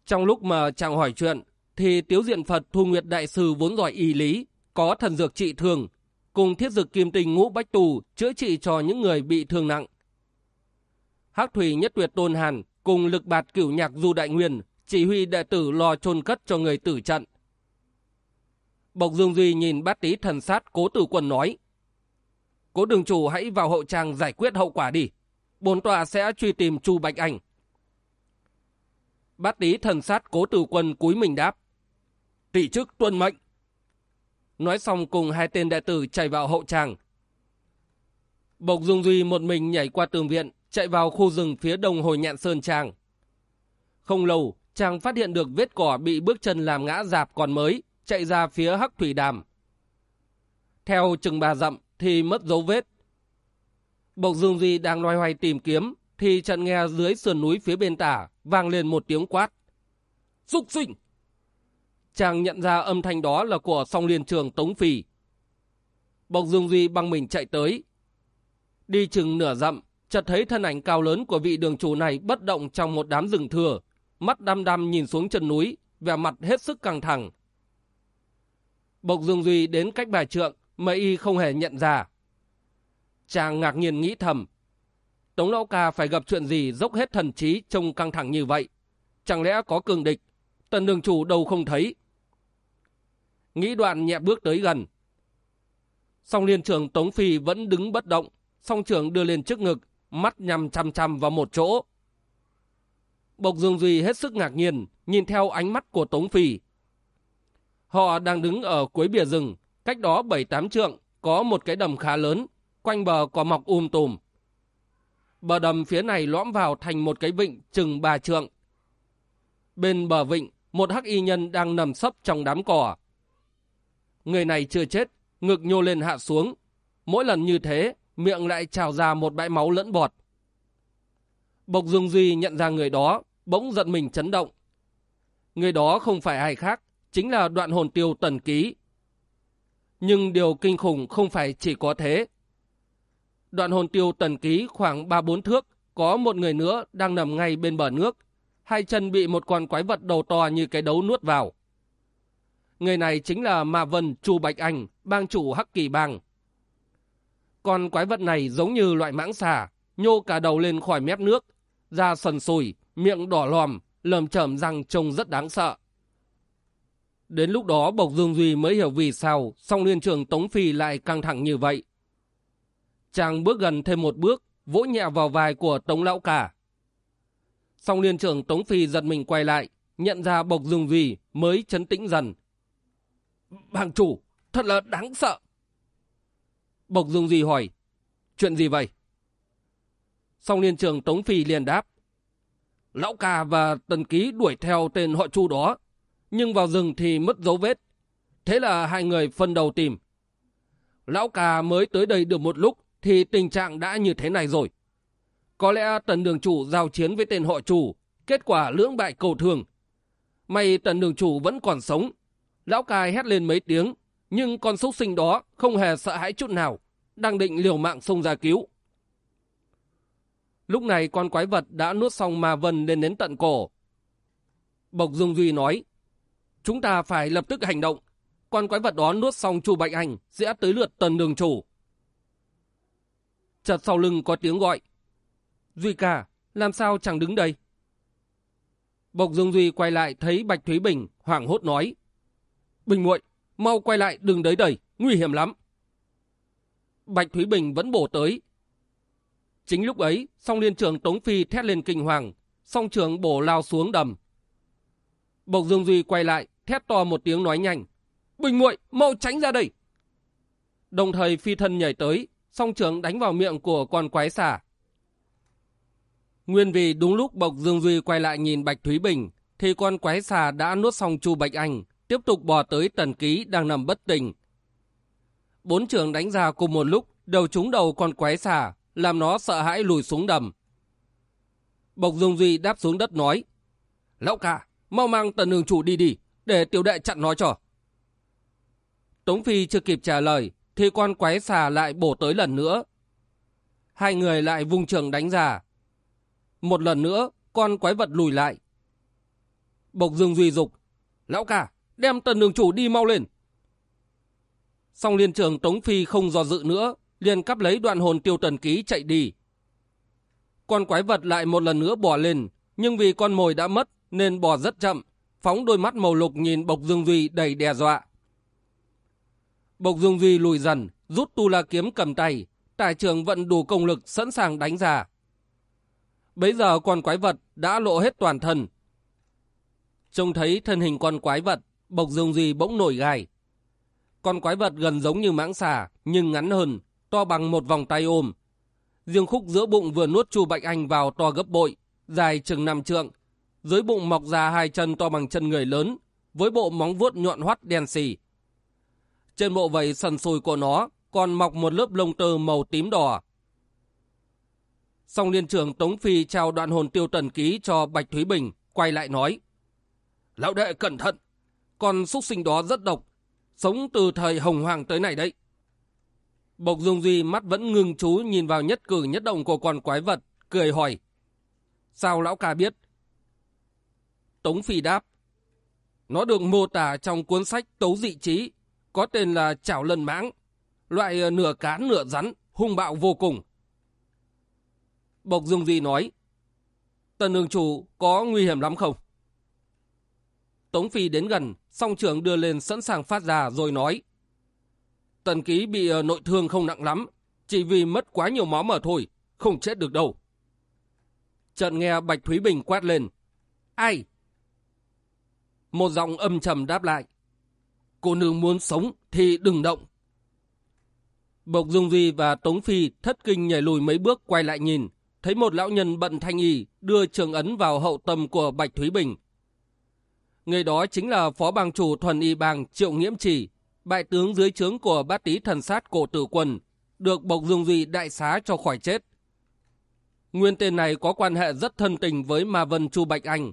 Trong lúc mà chàng hỏi chuyện, thì Tiếu Diện Phật Thu Nguyệt Đại Sư vốn giỏi y lý, có thần dược trị thương, cùng thiết dược kim tinh ngũ bách tù chữa trị cho những người bị thương nặng. Hắc Thủy Nhất Tuyệt Tôn Hàn cùng lực bạt cửu nhạc Du Đại Nguyên chỉ huy đệ tử lo chôn cất cho người tử trận. Bộc Dương Duy nhìn bát tí thần sát cố tử quân nói. Cố đường chủ hãy vào hậu trang giải quyết hậu quả đi. Bốn tòa sẽ truy tìm Chu Bạch Anh. Bát tí thần sát cố tử quân cúi mình đáp. Tỷ chức tuân mệnh. Nói xong cùng hai tên đệ tử chạy vào hậu trang. Bộc Dương Duy một mình nhảy qua tường viện, chạy vào khu rừng phía đông hồi nhạn sơn trang. Không lâu, chàng phát hiện được vết cỏ bị bước chân làm ngã dạp còn mới, chạy ra phía hắc thủy đàm. Theo chừng bà dặm thì mất dấu vết. Bộc Dương Duy đang loay hoay tìm kiếm, thì chợt nghe dưới sườn núi phía bên tả vang lên một tiếng quát. Xúc sinh! Chàng nhận ra âm thanh đó là của song liên trường Tống phì Bộc Dương Duy băng mình chạy tới. Đi chừng nửa dặm, chợt thấy thân ảnh cao lớn của vị đường chủ này bất động trong một đám rừng thừa, mắt đăm đăm nhìn xuống chân núi, vẻ mặt hết sức căng thẳng. Bộc Dương Duy đến cách bài trượng, mà y không hề nhận ra. Chàng ngạc nhiên nghĩ thầm, Tống Lão Ca phải gặp chuyện gì dốc hết thần trí trông căng thẳng như vậy. Chẳng lẽ có cường địch, tần đường chủ đâu không thấy. Nghĩ đoạn nhẹ bước tới gần. Song liên trường Tống Phi vẫn đứng bất động, song trưởng đưa lên trước ngực, mắt nhằm chăm chăm vào một chỗ. Bộc Dương Duy hết sức ngạc nhiên, nhìn theo ánh mắt của Tống Phi. Họ đang đứng ở cuối bìa rừng, cách đó 7-8 trượng, có một cái đầm khá lớn, quanh bờ có mọc um tùm. Bờ đầm phía này lõm vào thành một cái vịnh chừng ba trượng. Bên bờ vịnh, một hắc y nhân đang nằm sấp trong đám cỏ. Người này chưa chết, ngực nhô lên hạ xuống. Mỗi lần như thế, miệng lại trào ra một bãi máu lẫn bọt. Bộc Dương Duy nhận ra người đó, bỗng giận mình chấn động. Người đó không phải ai khác, chính là đoạn hồn tiêu tần ký. Nhưng điều kinh khủng không phải chỉ có thế. Đoạn hồn tiêu tần ký khoảng 3-4 thước, có một người nữa đang nằm ngay bên bờ nước. Hai chân bị một con quái vật đầu to như cái đấu nuốt vào. Người này chính là Ma Vân Chu Bạch Anh, bang chủ Hắc Kỳ Bang. Con quái vật này giống như loại mãng xà, nhô cả đầu lên khỏi mép nước, da sần sùi, miệng đỏ lòm, lầm chởm răng trông rất đáng sợ. Đến lúc đó Bộc Dương Duy mới hiểu vì sao song liên trường Tống Phi lại căng thẳng như vậy. Chàng bước gần thêm một bước, vỗ nhẹ vào vai của Tống Lão Cả. Song liên trưởng Tống Phi giật mình quay lại, nhận ra Bộc Dương Duy mới chấn tĩnh dần. Bàng chủ, thật là đáng sợ. Bộc Dương Duy hỏi, chuyện gì vậy? Song liên trường Tống Phi liền đáp. Lão ca và tần ký đuổi theo tên họ chu đó, nhưng vào rừng thì mất dấu vết. Thế là hai người phân đầu tìm. Lão cà mới tới đây được một lúc thì tình trạng đã như thế này rồi. Có lẽ tần đường chủ giao chiến với tên họ chủ, kết quả lưỡng bại cầu thường. May tần đường chủ vẫn còn sống. Lão cà hét lên mấy tiếng, nhưng con súc sinh đó không hề sợ hãi chút nào, đang định liều mạng xông ra cứu. Lúc này con quái vật đã nuốt xong ma vân lên đến tận cổ. Bộc Dung Duy nói, chúng ta phải lập tức hành động. Con quái vật đó nuốt xong chu Bạch hành, sẽ tới lượt tần đường chủ. Chợt sau lưng có tiếng gọi. Duy ca, làm sao chẳng đứng đây? Bộc Dương Duy quay lại thấy Bạch Thúy Bình hoảng hốt nói. Bình muội, mau quay lại đừng đấy đẩy, nguy hiểm lắm. Bạch Thúy Bình vẫn bổ tới, Chính lúc ấy, song liên trường Tống Phi thét lên kinh hoàng, song trường bổ lao xuống đầm. Bộc Dương Duy quay lại, thét to một tiếng nói nhanh. Bình muội mau tránh ra đây! Đồng thời phi thân nhảy tới, song trưởng đánh vào miệng của con quái xà. Nguyên vì đúng lúc Bộc Dương Duy quay lại nhìn Bạch Thúy Bình, thì con quái xà đã nuốt xong Chu Bạch Anh, tiếp tục bò tới tần ký đang nằm bất tỉnh. Bốn trường đánh ra cùng một lúc, đầu trúng đầu con quái xà, làm nó sợ hãi lùi xuống đầm. Bộc dương Duy đáp xuống đất nói, Lão ca, mau mang tần đường chủ đi đi, để tiểu đệ chặn nó cho. Tống Phi chưa kịp trả lời, thì con quái xà lại bổ tới lần nữa. Hai người lại vung trường đánh ra. Một lần nữa, con quái vật lùi lại. Bộc Dương Duy dục, Lão ca, đem tần đường chủ đi mau lên. Xong liên trường Tống Phi không do dự nữa, liền cắp lấy đoạn hồn tiêu tần ký chạy đi. Con quái vật lại một lần nữa bò lên, nhưng vì con mồi đã mất nên bò rất chậm, phóng đôi mắt màu lục nhìn Bộc Dương Duy đầy đe dọa. Bộc Dương Duy lùi dần, rút tu la kiếm cầm tay, tài trường vận đủ công lực sẵn sàng đánh ra. Bấy giờ con quái vật đã lộ hết toàn thân. Trông thấy thân hình con quái vật, Bộc Dương Duy bỗng nổi gai. Con quái vật gần giống như mãng xà, nhưng ngắn hơn, to bằng một vòng tay ôm. Riêng khúc giữa bụng vừa nuốt Chu Bạch Anh vào to gấp bội, dài chừng năm trượng, dưới bụng mọc ra hai chân to bằng chân người lớn, với bộ móng vuốt nhọn hoắt đen xì. Trên bộ vầy sần sùi của nó còn mọc một lớp lông tơ màu tím đỏ. Song liên trưởng Tống Phi trao đoạn hồn tiêu tần ký cho Bạch Thúy Bình, quay lại nói. Lão đệ cẩn thận, con súc sinh đó rất độc, sống từ thời Hồng Hoàng tới này đấy. Bộc Dung Duy mắt vẫn ngưng chú nhìn vào nhất cử nhất động của con quái vật, cười hỏi. Sao lão ca biết? Tống Phi đáp. Nó được mô tả trong cuốn sách Tấu Dị Trí, có tên là Chảo Lân Mãng, loại ờ, nửa cá nửa rắn, hung bạo vô cùng. Bộc Dương Duy nói. Tần đường chủ có nguy hiểm lắm không? Tống Phi đến gần, song trưởng đưa lên sẵn sàng phát ra rồi nói. Tần ký bị ờ, nội thương không nặng lắm, chỉ vì mất quá nhiều máu mà thôi, không chết được đâu. Trận nghe Bạch Thúy Bình quát lên. Ai? Một giọng âm trầm đáp lại. Cô nương muốn sống thì đừng động. Bộc Dung Duy và Tống Phi thất kinh nhảy lùi mấy bước quay lại nhìn, thấy một lão nhân bận thanh y đưa trường ấn vào hậu tâm của Bạch Thúy Bình. Người đó chính là phó bang chủ thuần y bang Triệu Nghiễm Chỉ, bại tướng dưới trướng của bát tý thần sát cổ tử quân, được Bộc Dung Duy đại xá cho khỏi chết. Nguyên tên này có quan hệ rất thân tình với Ma Vân Chu Bạch Anh.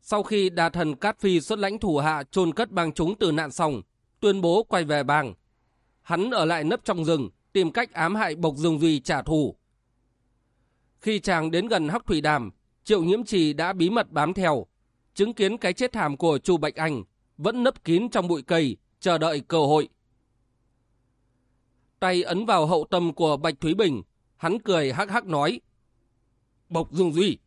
Sau khi đà thần Cát Phi xuất lãnh thủ hạ chôn cất bang chúng từ nạn xong, tuyên bố quay về bang. Hắn ở lại nấp trong rừng, tìm cách ám hại Bộc dương Duy trả thù. Khi chàng đến gần Hắc Thủy Đàm, Triệu Nhiễm Trì đã bí mật bám theo, chứng kiến cái chết thảm của Chu Bạch Anh, vẫn nấp kín trong bụi cây, chờ đợi cơ hội. Tay ấn vào hậu tâm của Bạch Thúy Bình, hắn cười hắc hắc nói. Bộc Dương Duy,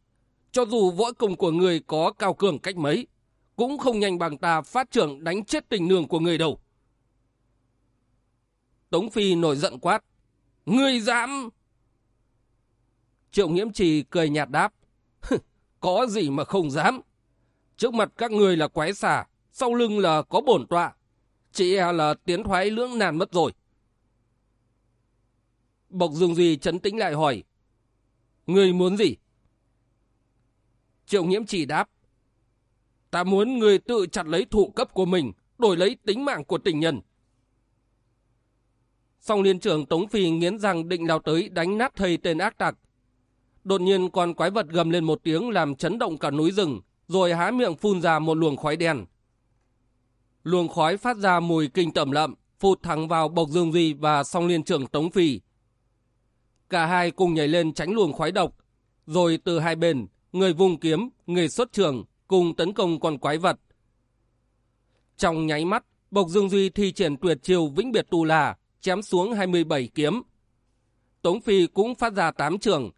cho dù võ công của người có cao cường cách mấy, cũng không nhanh bằng ta phát trưởng đánh chết tình nương của người đâu. Tống Phi nổi giận quát. Người dám... Triệu Nghiễm Trì cười nhạt đáp. có gì mà không dám. Trước mặt các người là quái xà, sau lưng là có bổn tọa. Chỉ e là tiến thoái lưỡng nàn mất rồi. Bộc Dương Duy chấn tĩnh lại hỏi. Người muốn gì? Triệu Nghiễm chỉ đáp. Ta muốn người tự chặt lấy thụ cấp của mình, đổi lấy tính mạng của tình nhân. Song liên trưởng Tống Phi nghiến rằng định lao tới đánh nát thầy tên ác tặc. Đột nhiên con quái vật gầm lên một tiếng làm chấn động cả núi rừng, rồi há miệng phun ra một luồng khói đen. Luồng khói phát ra mùi kinh tẩm lậm, phụt thẳng vào Bộc Dương Duy và song liên trưởng Tống Phi. Cả hai cùng nhảy lên tránh luồng khói độc, rồi từ hai bên, người vùng kiếm, người xuất trường, cùng tấn công con quái vật. Trong nháy mắt, Bộc Dương Duy thi triển tuyệt chiêu vĩnh biệt tu là, chém xuống 27 kiếm. Tống Phi cũng phát ra 8 trường.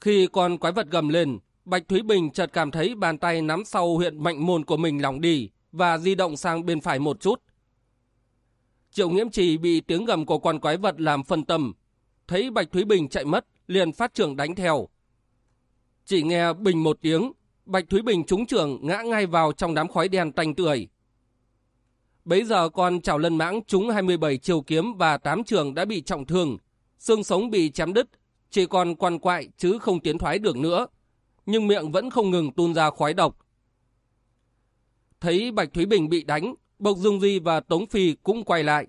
Khi con quái vật gầm lên, Bạch Thúy Bình chợt cảm thấy bàn tay nắm sau huyện mạnh môn của mình lỏng đi và di động sang bên phải một chút. Triệu Nghiễm Trì bị tiếng gầm của con quái vật làm phân tâm. Thấy Bạch Thúy Bình chạy mất, liền phát trường đánh theo. Chỉ nghe bình một tiếng, Bạch Thúy Bình trúng trường ngã ngay vào trong đám khói đen tanh tưởi. Bấy giờ con chảo lân mãng trúng 27 chiều kiếm và 8 trường đã bị trọng thương, xương sống bị chém đứt, chỉ còn quằn quại chứ không tiến thoái được nữa, nhưng miệng vẫn không ngừng tuôn ra khói độc. Thấy Bạch Thúy Bình bị đánh, Bộc Dung Duy và Tống Phi cũng quay lại.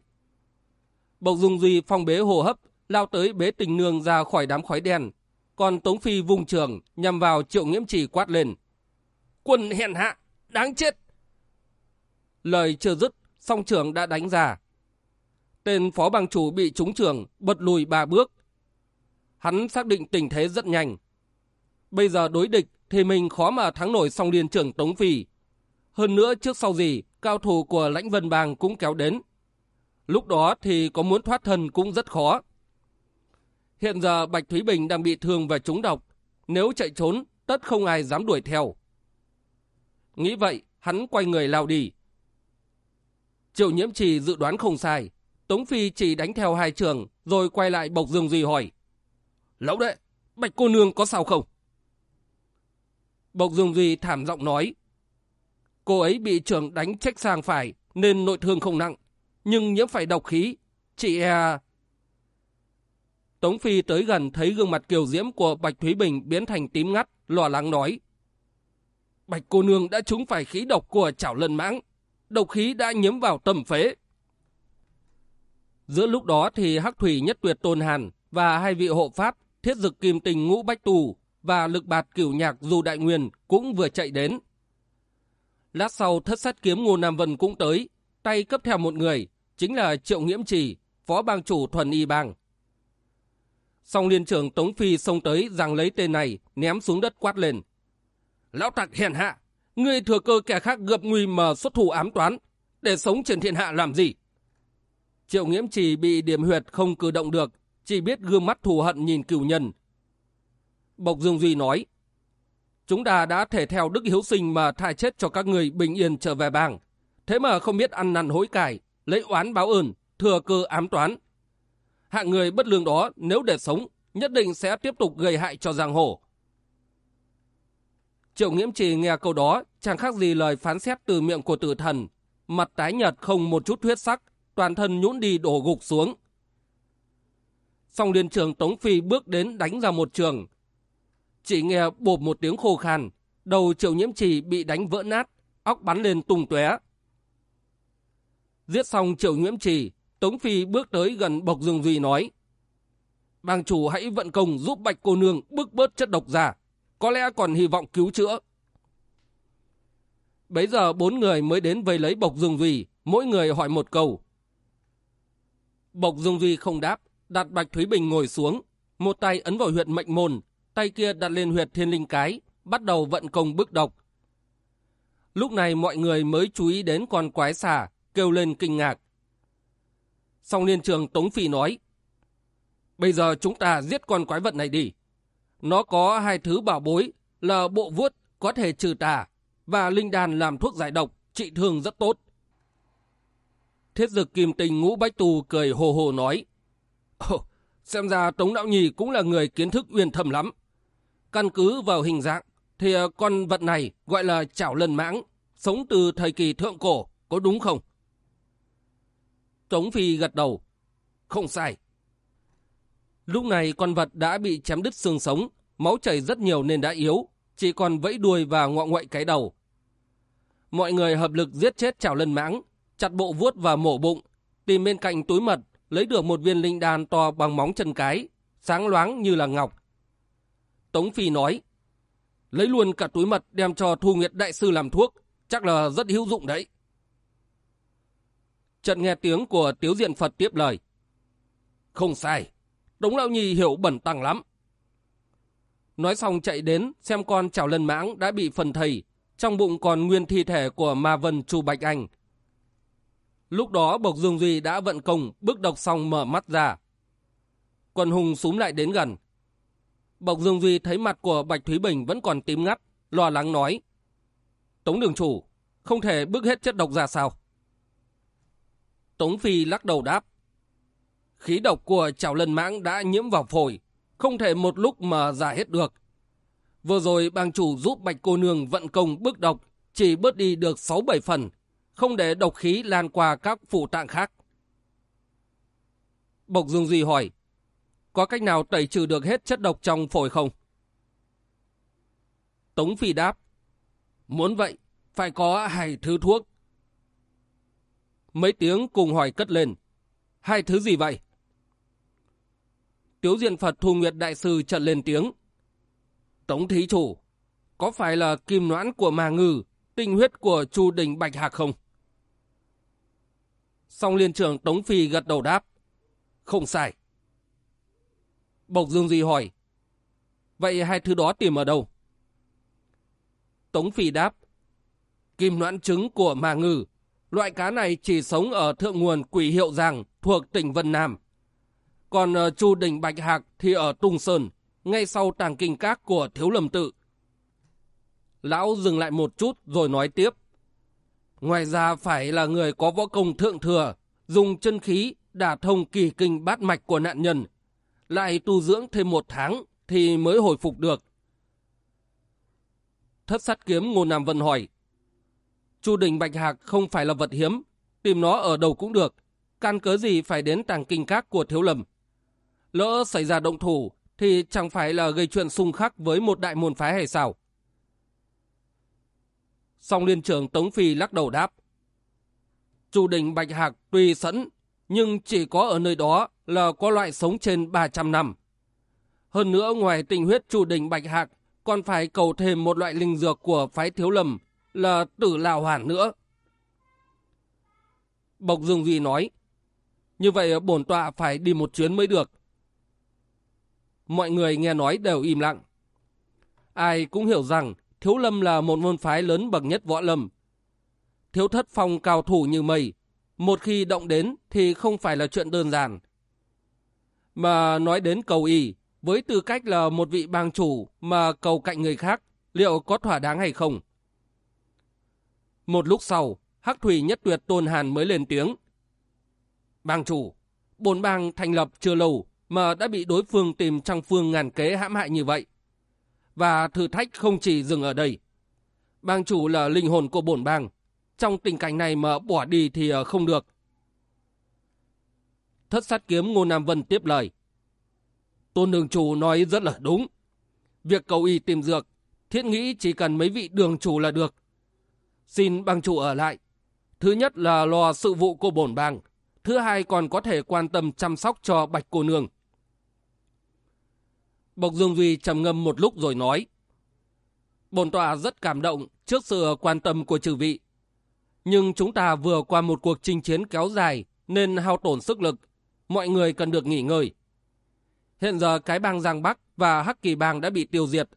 Bộc Dung Duy phong bế hồ hấp, lao tới bế tình nương ra khỏi đám khói đen, còn Tống Phi vùng trường nhằm vào triệu nghiễm chỉ quát lên. Quân hèn hạ, đáng chết! Lời chưa dứt, song trường đã đánh ra. Tên phó bang chủ bị trúng trường, bật lùi ba bước. Hắn xác định tình thế rất nhanh. Bây giờ đối địch thì mình khó mà thắng nổi song liên trưởng Tống Phi. Hơn nữa trước sau gì, cao thủ của lãnh vân bang cũng kéo đến. Lúc đó thì có muốn thoát thân cũng rất khó. Hiện giờ Bạch Thúy Bình đang bị thương và trúng độc. Nếu chạy trốn, tất không ai dám đuổi theo. Nghĩ vậy, hắn quay người lao đi. Triệu nhiễm trì dự đoán không sai. Tống Phi chỉ đánh theo hai trường, rồi quay lại Bộc Dương Duy hỏi. Lão đệ, Bạch cô nương có sao không? Bộc Dương Duy thảm giọng nói. Cô ấy bị trưởng đánh trách sang phải, nên nội thương không nặng. Nhưng nhiễm phải độc khí. Chị e... Tống Phi tới gần thấy gương mặt kiều diễm của Bạch Thúy Bình biến thành tím ngắt, lo lắng nói. Bạch cô nương đã trúng phải khí độc của chảo lân mãng. Độc khí đã nhiễm vào tầm phế. Giữa lúc đó thì Hắc Thủy Nhất Tuyệt Tôn Hàn và hai vị hộ pháp Thiết Dực Kim Tình Ngũ Bách Tù và Lực Bạt Cửu Nhạc Du Đại Nguyên cũng vừa chạy đến. Lát sau thất sát kiếm Ngô Nam Vân cũng tới, tay cấp theo một người, chính là Triệu Nghiễm Trì, phó bang chủ thuần y bang. Song liên trưởng Tống Phi xông tới giằng lấy tên này, ném xuống đất quát lên. Lão tặc hèn hạ, ngươi thừa cơ kẻ khác gặp nguy mà xuất thủ ám toán, để sống trên thiên hạ làm gì? Triệu Nghiễm Trì bị điểm huyệt không cử động được, chỉ biết gương mắt thù hận nhìn cửu nhân. Bộc Dương Duy nói, Chúng ta đã thể theo đức hiếu sinh mà thai chết cho các người bình yên trở về bang. Thế mà không biết ăn năn hối cải, lấy oán báo ơn, thừa cơ ám toán. Hạng người bất lương đó nếu để sống, nhất định sẽ tiếp tục gây hại cho giang hồ. Triệu nghiễm trì nghe câu đó, chẳng khác gì lời phán xét từ miệng của tử thần. Mặt tái nhật không một chút huyết sắc, toàn thân nhũn đi đổ gục xuống. Song liên trường Tống Phi bước đến đánh ra một trường, chỉ nghe bộp một tiếng khô khan, đầu triệu nhiễm trì bị đánh vỡ nát, óc bắn lên tung tóe. Giết xong triệu nhiễm trì, Tống Phi bước tới gần Bộc Dương Duy nói. Bang chủ hãy vận công giúp bạch cô nương bước bớt chất độc ra, có lẽ còn hy vọng cứu chữa. Bấy giờ bốn người mới đến vây lấy Bộc Dương Duy, mỗi người hỏi một câu. Bộc Dương Duy không đáp, đặt Bạch Thúy Bình ngồi xuống, một tay ấn vào huyệt mệnh môn, tay kia đặt lên huyệt thiên linh cái, bắt đầu vận công bức độc. Lúc này mọi người mới chú ý đến con quái xà, kêu lên kinh ngạc. Song liên trường Tống Phi nói, Bây giờ chúng ta giết con quái vật này đi. Nó có hai thứ bảo bối là bộ vuốt có thể trừ tà và linh đàn làm thuốc giải độc, trị thương rất tốt. Thiết dực kim tình ngũ bách tù cười hồ hồ nói, Ồ, xem ra Tống Đạo Nhì cũng là người kiến thức uyên thầm lắm. Căn cứ vào hình dạng, thì con vật này gọi là chảo lân mãng, sống từ thời kỳ thượng cổ, có đúng không? Tống Phi gật đầu. Không sai. Lúc này con vật đã bị chém đứt xương sống, máu chảy rất nhiều nên đã yếu, chỉ còn vẫy đuôi và ngọ ngoại cái đầu. Mọi người hợp lực giết chết chảo lân mãng, chặt bộ vuốt và mổ bụng, tìm bên cạnh túi mật, lấy được một viên linh đan to bằng móng chân cái, sáng loáng như là ngọc, Tống Phi nói, lấy luôn cả túi mật đem cho Thu Nguyệt Đại Sư làm thuốc, chắc là rất hữu dụng đấy. Trận nghe tiếng của Tiếu Diện Phật tiếp lời. Không sai, Đống Lão Nhi hiểu bẩn tăng lắm. Nói xong chạy đến xem con chảo lân mãng đã bị phần thầy, trong bụng còn nguyên thi thể của Ma Vân Chu Bạch Anh. Lúc đó Bộc Dương Duy đã vận công, bước độc xong mở mắt ra. Quần hùng súm lại đến gần, Bộc Dương Duy thấy mặt của Bạch Thúy Bình vẫn còn tím ngắt, lo lắng nói. Tống đường chủ, không thể bước hết chất độc ra sao? Tống Phi lắc đầu đáp. Khí độc của chảo lân mãng đã nhiễm vào phổi, không thể một lúc mà ra hết được. Vừa rồi bang chủ giúp Bạch cô nương vận công bước độc, chỉ bớt đi được 6-7 phần, không để độc khí lan qua các phụ tạng khác. Bộc Dương Duy hỏi, có cách nào tẩy trừ được hết chất độc trong phổi không? Tống Phi đáp. Muốn vậy, phải có hai thứ thuốc. Mấy tiếng cùng hỏi cất lên. Hai thứ gì vậy? Tiếu diện Phật Thu Nguyệt Đại Sư trận lên tiếng. Tống Thí Chủ, có phải là kim noãn của mà ngư, tinh huyết của Chu Đình Bạch Hạc không? Song liên trưởng Tống Phi gật đầu đáp. Không sai. Bộc Dương Duy hỏi. Vậy hai thứ đó tìm ở đâu? Tống Phi đáp. Kim noãn trứng của mà ngư. Loại cá này chỉ sống ở thượng nguồn quỷ hiệu giang thuộc tỉnh Vân Nam. Còn ờ, Chu Đình Bạch Hạc thì ở Tung Sơn, ngay sau tàng kinh các của Thiếu Lâm Tự. Lão dừng lại một chút rồi nói tiếp. Ngoài ra phải là người có võ công thượng thừa, dùng chân khí đả thông kỳ kinh bát mạch của nạn nhân, lại tu dưỡng thêm một tháng thì mới hồi phục được. Thất sát kiếm Ngô Nam Vân hỏi, Chu đỉnh Bạch Hạc không phải là vật hiếm, tìm nó ở đâu cũng được, căn cớ gì phải đến tàng kinh các của thiếu lầm. Lỡ xảy ra động thủ thì chẳng phải là gây chuyện xung khắc với một đại môn phái hay sao? Song liên trưởng Tống Phi lắc đầu đáp. Chu đỉnh Bạch Hạc tuy sẵn, nhưng chỉ có ở nơi đó là có loại sống trên 300 năm. Hơn nữa ngoài tình huyết chu đỉnh Bạch Hạc, còn phải cầu thêm một loại linh dược của phái thiếu lầm là tử lào hoàn nữa. Bộc Dương Duy nói, như vậy bổn tọa phải đi một chuyến mới được. Mọi người nghe nói đều im lặng. Ai cũng hiểu rằng Thiếu Lâm là một môn phái lớn bậc nhất võ lâm. Thiếu thất phong cao thủ như mây, một khi động đến thì không phải là chuyện đơn giản. Mà nói đến cầu y, với tư cách là một vị bang chủ mà cầu cạnh người khác, liệu có thỏa đáng hay không? Một lúc sau, Hắc Thủy Nhất Tuyệt Tôn Hàn mới lên tiếng. Bang chủ, bốn bang thành lập chưa lâu mà đã bị đối phương tìm trong phương ngàn kế hãm hại như vậy. Và thử thách không chỉ dừng ở đây. Bang chủ là linh hồn của bổn bang. Trong tình cảnh này mà bỏ đi thì ờ, không được. Thất sát kiếm Ngô Nam Vân tiếp lời. Tôn đường chủ nói rất là đúng. Việc cầu y tìm dược, thiết nghĩ chỉ cần mấy vị đường chủ là được. Xin bang chủ ở lại. Thứ nhất là lo sự vụ của bổn bang. Thứ hai còn có thể quan tâm chăm sóc cho bạch cô nương. Bộc Dương Duy trầm ngâm một lúc rồi nói. Bồn tọa rất cảm động trước sự quan tâm của trừ vị. Nhưng chúng ta vừa qua một cuộc chinh chiến kéo dài nên hao tổn sức lực. Mọi người cần được nghỉ ngơi. Hiện giờ cái bang Giang Bắc và Hắc Kỳ bang đã bị tiêu diệt.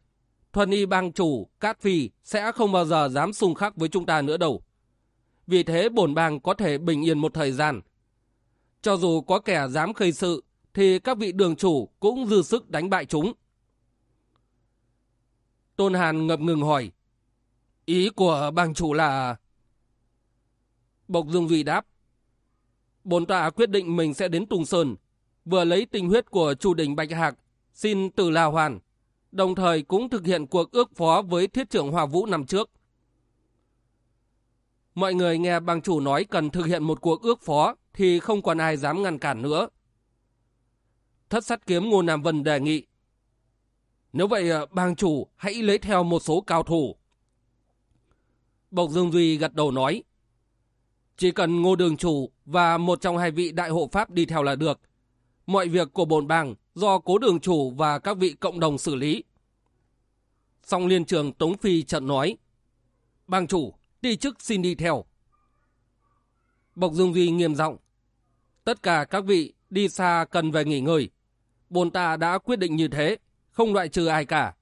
Thuần y bang chủ, Cát Phi sẽ không bao giờ dám xung khắc với chúng ta nữa đâu. Vì thế bổn bang có thể bình yên một thời gian. Cho dù có kẻ dám khơi sự, thì các vị đường chủ cũng dư sức đánh bại chúng. Tôn Hàn ngập ngừng hỏi, ý của bang chủ là... Bộc Dương Duy đáp, bổn tọa quyết định mình sẽ đến Tùng Sơn, vừa lấy tình huyết của chủ đình Bạch Hạc, xin từ La Hoàn, đồng thời cũng thực hiện cuộc ước phó với thiết trưởng Hòa Vũ năm trước. Mọi người nghe bang chủ nói cần thực hiện một cuộc ước phó thì không còn ai dám ngăn cản nữa. Thất sát kiếm Ngô Nam Vân đề nghị. Nếu vậy ờ, bang chủ hãy lấy theo một số cao thủ. Bộc Dương Duy gật đầu nói. Chỉ cần ngô đường chủ và một trong hai vị đại hộ pháp đi theo là được. Mọi việc của bồn bang do cố đường chủ và các vị cộng đồng xử lý. Song liên trường Tống Phi trận nói. Bang chủ, đi chức xin đi theo. Bộc Dương Duy nghiêm giọng Tất cả các vị đi xa cần về nghỉ ngơi. Bồn ta đã quyết định như thế, không loại trừ ai cả.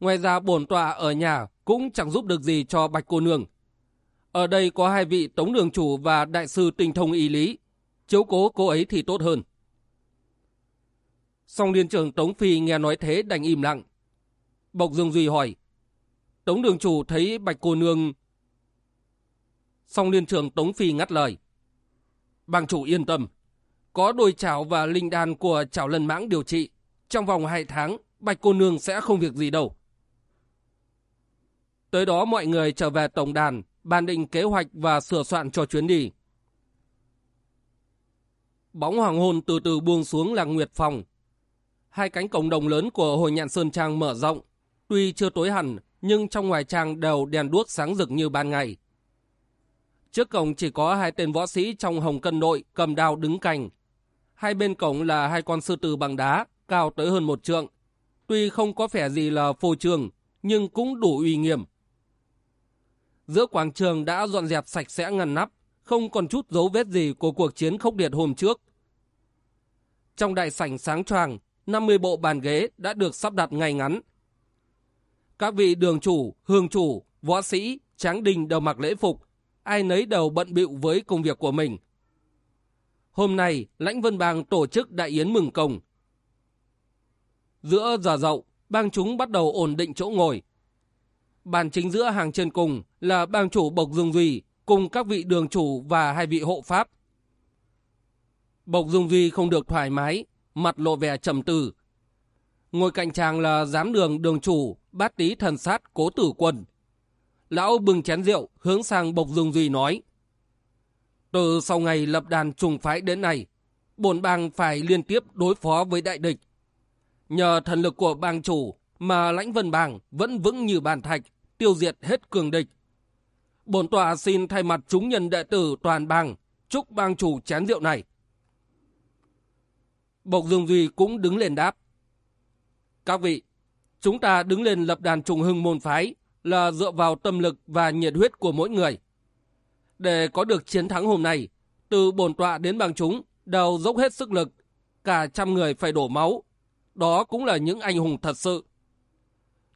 Ngoài ra bổn tọa ở nhà cũng chẳng giúp được gì cho bạch cô nương. Ở đây có hai vị tống đường chủ và đại sư tinh thông y lý. Chiếu cố cô ấy thì tốt hơn. Song liên trưởng Tống Phi nghe nói thế đành im lặng. Bộc Dương Duy hỏi. Tống đường chủ thấy bạch cô nương... Song liên trưởng Tống Phi ngắt lời. Bang chủ yên tâm. Có đôi chảo và linh đan của chảo lần mãng điều trị. Trong vòng 2 tháng, bạch cô nương sẽ không việc gì đâu. Tới đó mọi người trở về tổng đàn, bàn định kế hoạch và sửa soạn cho chuyến đi. Bóng hoàng hôn từ từ buông xuống làng Nguyệt Phòng. Hai cánh cổng đồng lớn của hồi nhạn Sơn Trang mở rộng. Tuy chưa tối hẳn, nhưng trong ngoài trang đều đèn đuốc sáng rực như ban ngày. Trước cổng chỉ có hai tên võ sĩ trong hồng cân đội cầm đao đứng cành. Hai bên cổng là hai con sư tử bằng đá, cao tới hơn một trượng. Tuy không có vẻ gì là phô trường, nhưng cũng đủ uy nghiêm. Giữa quảng trường đã dọn dẹp sạch sẽ ngăn nắp, không còn chút dấu vết gì của cuộc chiến khốc liệt hôm trước. Trong đại sảnh sáng choàng, 50 bộ bàn ghế đã được sắp đặt ngay ngắn. Các vị đường chủ, hương chủ, võ sĩ, tráng đình đều mặc lễ phục, ai nấy đều bận bịu với công việc của mình. Hôm nay, Lãnh Vân Bang tổ chức đại yến mừng công. Giữa giờ dậu, bang chúng bắt đầu ổn định chỗ ngồi. Bàn chính giữa hàng trên cùng là bang chủ Bộc Dương Duy cùng các vị đường chủ và hai vị hộ pháp. Bộc Dương Duy không được thoải mái, mặt lộ vẻ trầm tư. Ngồi cạnh chàng là giám đường đường chủ, bát tý thần sát cố tử quân. Lão bừng chén rượu hướng sang Bộc Dương Duy nói. Từ sau ngày lập đàn trùng phái đến nay, bổn bang phải liên tiếp đối phó với đại địch. Nhờ thần lực của bang chủ mà lãnh vân bang vẫn vững như bàn thạch, tiêu diệt hết cường địch. Bổn tọa xin thay mặt chúng nhân đệ tử toàn bang, chúc bang chủ chén rượu này. Bộc Dương Duy cũng đứng lên đáp. Các vị, chúng ta đứng lên lập đàn trùng hưng môn phái là dựa vào tâm lực và nhiệt huyết của mỗi người. Để có được chiến thắng hôm nay, từ bổn tọa đến bang chúng đều dốc hết sức lực, cả trăm người phải đổ máu. Đó cũng là những anh hùng thật sự.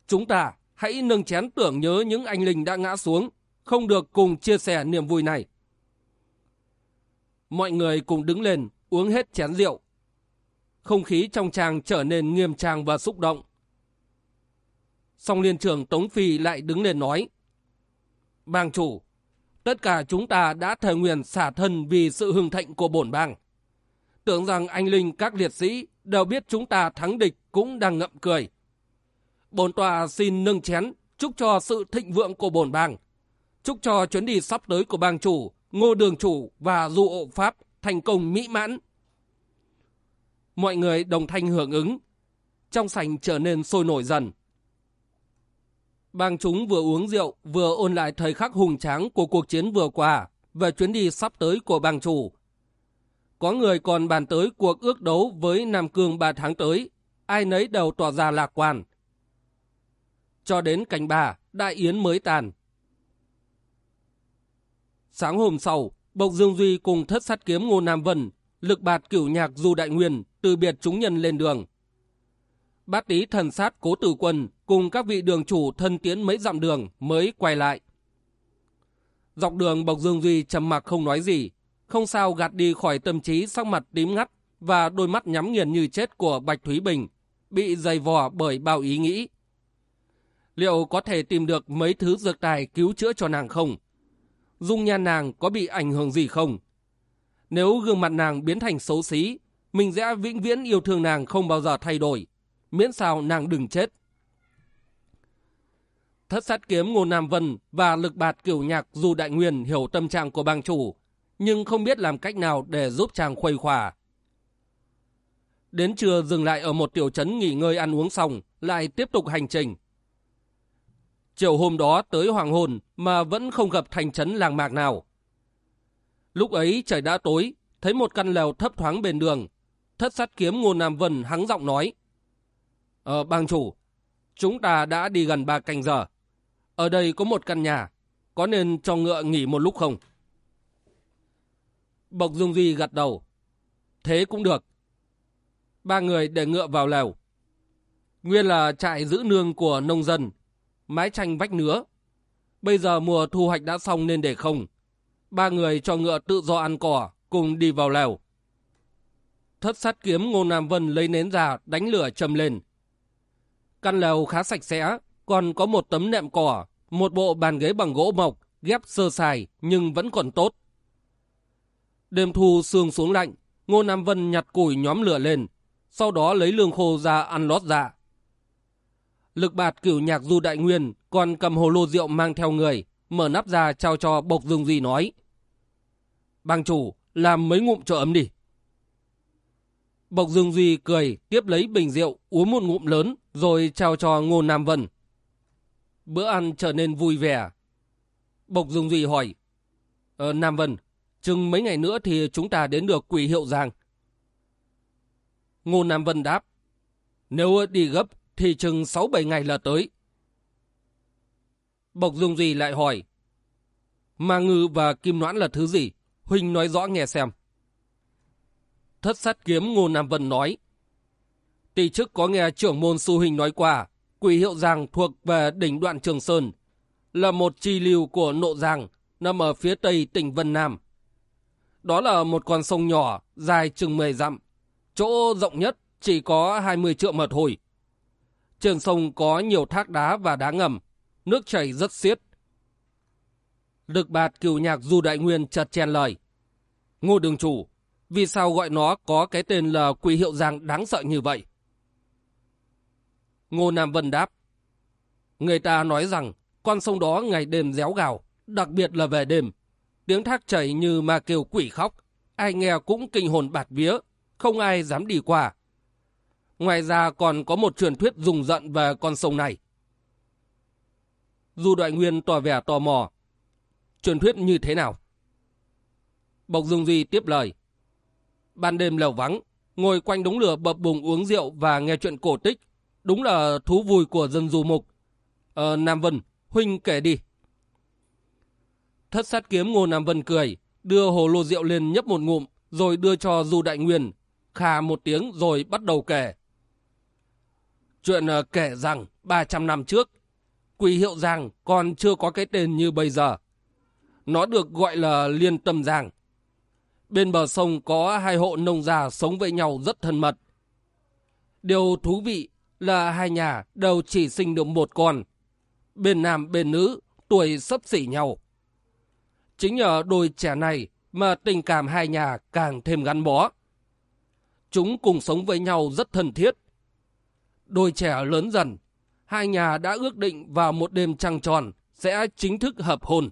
Chúng ta hãy nâng chén tưởng nhớ những anh linh đã ngã xuống, không được cùng chia sẻ niềm vui này. Mọi người cùng đứng lên, uống hết chén rượu. Không khí trong tràng trở nên nghiêm trang và xúc động. Song liên trưởng Tống Phi lại đứng lên nói. Bang chủ, tất cả chúng ta đã thề nguyện xả thân vì sự hưng thịnh của bổn bang. Tưởng rằng anh linh các liệt sĩ đều biết chúng ta thắng địch cũng đang ngậm cười. Bổn tòa xin nâng chén, chúc cho sự thịnh vượng của bổn bang. Chúc cho chuyến đi sắp tới của bang chủ, ngô đường chủ và du ộ pháp thành công mỹ mãn. Mọi người đồng thanh hưởng ứng. Trong sảnh trở nên sôi nổi dần. Bang chúng vừa uống rượu, vừa ôn lại thời khắc hùng tráng của cuộc chiến vừa qua và chuyến đi sắp tới của bang chủ. Có người còn bàn tới cuộc ước đấu với Nam Cương 3 tháng tới, ai nấy đều tỏ ra lạc quan. Cho đến cảnh bà, đại yến mới tàn. Sáng hôm sau, Bộc Dương Duy cùng thất sát kiếm Ngô Nam Vân, lực bạt cửu nhạc Du Đại Nguyên, từ biệt chúng nhân lên đường. Bát tý thần sát cố tử quân cùng các vị đường chủ thân tiến mấy dặm đường mới quay lại. Dọc đường Bộc Dương Duy trầm mặc không nói gì, không sao gạt đi khỏi tâm trí sắc mặt tím ngắt và đôi mắt nhắm nghiền như chết của Bạch Thúy Bình, bị dày vò bởi bao ý nghĩ. Liệu có thể tìm được mấy thứ dược tài cứu chữa cho nàng không? Dung nhan nàng có bị ảnh hưởng gì không? Nếu gương mặt nàng biến thành xấu xí, mình sẽ vĩnh viễn yêu thương nàng không bao giờ thay đổi, miễn sao nàng đừng chết. Thất sát kiếm Ngô Nam Vân và lực bạt kiểu nhạc dù đại nguyên hiểu tâm trạng của bang chủ, nhưng không biết làm cách nào để giúp chàng khuây khỏa. Đến trưa dừng lại ở một tiểu trấn nghỉ ngơi ăn uống xong, lại tiếp tục hành trình. Chiều hôm đó tới hoàng hôn mà vẫn không gặp thành trấn làng mạc nào. Lúc ấy trời đã tối, thấy một căn lều thấp thoáng bên đường. Thất sát kiếm Ngô Nam Vân hắng giọng nói. Ờ, bang chủ, chúng ta đã đi gần ba canh giờ. Ở đây có một căn nhà, có nên cho ngựa nghỉ một lúc không? Bộc Dung Duy gật đầu. Thế cũng được. Ba người để ngựa vào lều. Nguyên là trại giữ nương của nông dân, mái tranh vách nứa. Bây giờ mùa thu hoạch đã xong nên để không. Ba người cho ngựa tự do ăn cỏ, cùng đi vào lều. Thất sát kiếm Ngô Nam Vân lấy nến ra, đánh lửa châm lên. Căn lều khá sạch sẽ, còn có một tấm nệm cỏ, một bộ bàn ghế bằng gỗ mộc, ghép sơ sài nhưng vẫn còn tốt. Đêm thu sương xuống lạnh, Ngô Nam Vân nhặt củi nhóm lửa lên, sau đó lấy lương khô ra ăn lót dạ. Lực bạt cửu nhạc du đại nguyên còn cầm hồ lô rượu mang theo người, mở nắp ra trao cho Bộc Dương Duy nói. Bang chủ, làm mấy ngụm cho ấm đi. Bộc Dương Duy cười, tiếp lấy bình rượu, uống một ngụm lớn, rồi trao cho Ngô Nam Vân. Bữa ăn trở nên vui vẻ. Bộc Dương Duy hỏi, ờ, Nam Vân, chừng mấy ngày nữa thì chúng ta đến được quỷ hiệu giang. Ngô Nam Vân đáp, nếu đi gấp thì chừng 6-7 ngày là tới. Bộc Dương Duy lại hỏi, Ma ngư và kim noãn là thứ gì? Huynh nói rõ nghe xem. Thất sát kiếm Ngô Nam Vân nói, Tỷ chức có nghe trưởng môn su hình nói qua, quỷ hiệu giang thuộc về đỉnh đoạn Trường Sơn, là một chi lưu của nộ giang, nằm ở phía tây tỉnh Vân Nam. Đó là một con sông nhỏ, dài chừng 10 dặm, chỗ rộng nhất chỉ có 20 trượng mật hồi. Trên sông có nhiều thác đá và đá ngầm, nước chảy rất xiết. Lực bạt cửu nhạc Du Đại Nguyên chợt chen lời. Ngô đường chủ, vì sao gọi nó có cái tên là quỷ hiệu giang đáng sợ như vậy? Ngô Nam Vân đáp. Người ta nói rằng con sông đó ngày đêm réo gào, đặc biệt là về đêm. Tiếng thác chảy như ma kêu quỷ khóc, ai nghe cũng kinh hồn bạt vía, không ai dám đi qua. Ngoài ra còn có một truyền thuyết rùng rợn về con sông này. Du Đại Nguyên tỏ vẻ tò mò. truyền thuyết như thế nào? Bộc Dương Duy tiếp lời. Ban đêm lều vắng, ngồi quanh đống lửa bập bùng uống rượu và nghe chuyện cổ tích. Đúng là thú vui của dân du mục. Ờ, Nam Vân, Huynh kể đi. Thất sát kiếm Ngô Nam Vân cười, đưa hồ lô rượu lên nhấp một ngụm, rồi đưa cho Du Đại Nguyên, khà một tiếng rồi bắt đầu kể. Chuyện ờ, kể rằng 300 năm trước, quỷ hiệu Giang còn chưa có cái tên như bây giờ. Nó được gọi là Liên Tâm Giang. Bên bờ sông có hai hộ nông già sống với nhau rất thân mật. Điều thú vị là hai nhà đều chỉ sinh được một con. Bên nam bên nữ, tuổi sấp xỉ nhau. Chính nhờ đôi trẻ này mà tình cảm hai nhà càng thêm gắn bó. Chúng cùng sống với nhau rất thân thiết. Đôi trẻ lớn dần, hai nhà đã ước định vào một đêm trăng tròn sẽ chính thức hợp hôn.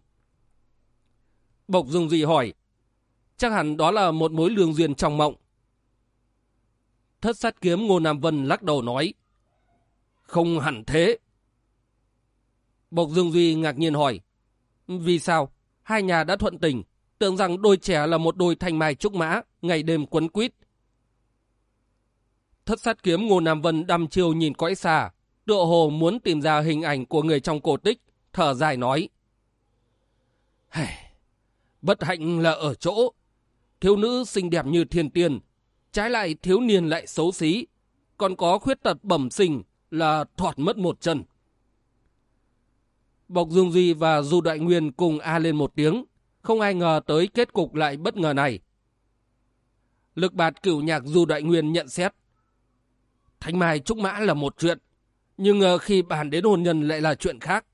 Bộc Dung Duy hỏi, chắc hẳn đó là một mối lương duyên trong mộng. Thất sát kiếm Ngô Nam Vân lắc đầu nói, không hẳn thế. Bộc Dương Duy ngạc nhiên hỏi, vì sao? Hai nhà đã thuận tình, tưởng rằng đôi trẻ là một đôi thanh mai trúc mã, ngày đêm quấn quýt. Thất sát kiếm Ngô Nam Vân đăm chiêu nhìn cõi xa, tựa hồ muốn tìm ra hình ảnh của người trong cổ tích, thở dài nói. Bất hạnh là ở chỗ, thiếu nữ xinh đẹp như thiên tiên, trái lại thiếu niên lại xấu xí, còn có khuyết tật bẩm sinh là thọt mất một chân. Bộc Dương Duy và Du Đại Nguyên cùng A lên một tiếng, không ai ngờ tới kết cục lại bất ngờ này. Lực bạt cửu nhạc Du Đại Nguyên nhận xét. Thanh Mai Trúc Mã là một chuyện, nhưng ờ, khi bàn đến hôn nhân lại là chuyện khác.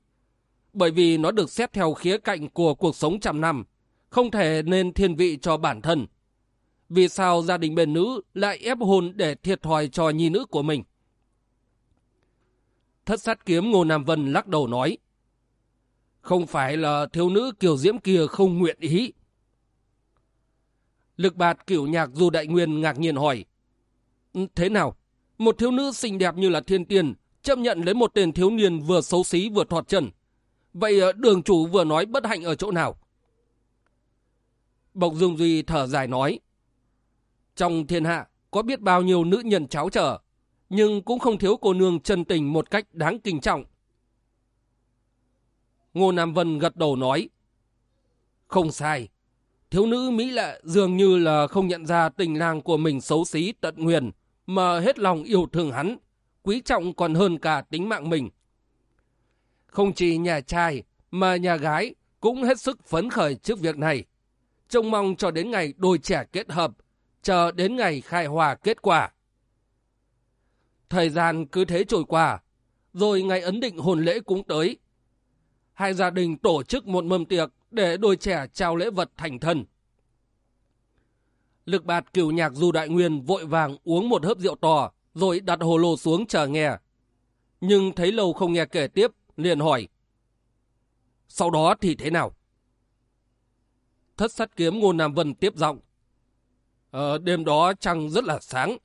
Bởi vì nó được xét theo khía cạnh của cuộc sống trăm năm, không thể nên thiên vị cho bản thân. Vì sao gia đình bên nữ lại ép hôn để thiệt thòi cho nhi nữ của mình? Thất sát kiếm Ngô Nam Vân lắc đầu nói. Không phải là thiếu nữ kiều diễm kia không nguyện ý. Lực bạt kiểu nhạc Du Đại Nguyên ngạc nhiên hỏi. Thế nào? Một thiếu nữ xinh đẹp như là thiên tiên chấp nhận lấy một tên thiếu niên vừa xấu xí vừa thọt chân. Vậy ờ, đường chủ vừa nói bất hạnh ở chỗ nào? Bộc Dương Duy thở dài nói. Trong thiên hạ có biết bao nhiêu nữ nhân cháo trở, nhưng cũng không thiếu cô nương chân tình một cách đáng kinh trọng. Ngô Nam Vân gật đầu nói. Không sai. Thiếu nữ Mỹ lệ dường như là không nhận ra tình lang của mình xấu xí tận nguyền, mà hết lòng yêu thương hắn, quý trọng còn hơn cả tính mạng mình. Không chỉ nhà trai, mà nhà gái cũng hết sức phấn khởi trước việc này. Trông mong cho đến ngày đôi trẻ kết hợp, chờ đến ngày khai hòa kết quả. Thời gian cứ thế trôi qua, rồi ngày ấn định hôn lễ cũng tới. Hai gia đình tổ chức một mâm tiệc để đôi trẻ trao lễ vật thành thân. Lực bạt cửu nhạc Du Đại Nguyên vội vàng uống một hớp rượu to, rồi đặt hồ lô xuống chờ nghe. Nhưng thấy lâu không nghe kể tiếp, liền hỏi. Sau đó thì thế nào? Thất sát kiếm Ngô Nam Vân tiếp giọng. Ờ, đêm đó trăng rất là sáng,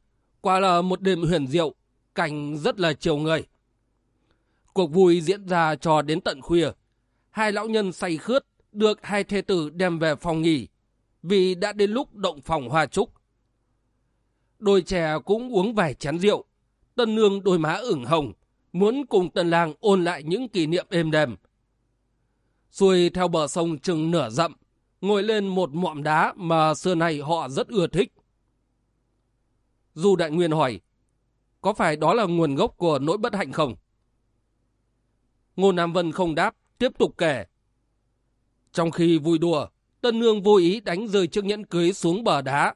qua là một đêm huyền diệu, cảnh rất là chiều người. Cuộc vui diễn ra cho đến tận khuya. Hai lão nhân say khướt được hai thê tử đem về phòng nghỉ vì đã đến lúc động phòng hoa trúc. Đôi trẻ cũng uống vài chén rượu. Tân nương đôi má ửng hồng, muốn cùng tân lang ôn lại những kỷ niệm êm đềm. Xuôi theo bờ sông chừng nửa dặm, ngồi lên một mọm đá mà xưa nay họ rất ưa thích. Du Đại Nguyên hỏi, có phải đó là nguồn gốc của nỗi bất hạnh không? Ngô Nam Vân không đáp, tiếp tục kể. Trong khi vui đùa, Tân Nương vô ý đánh rơi chiếc nhẫn cưới xuống bờ đá.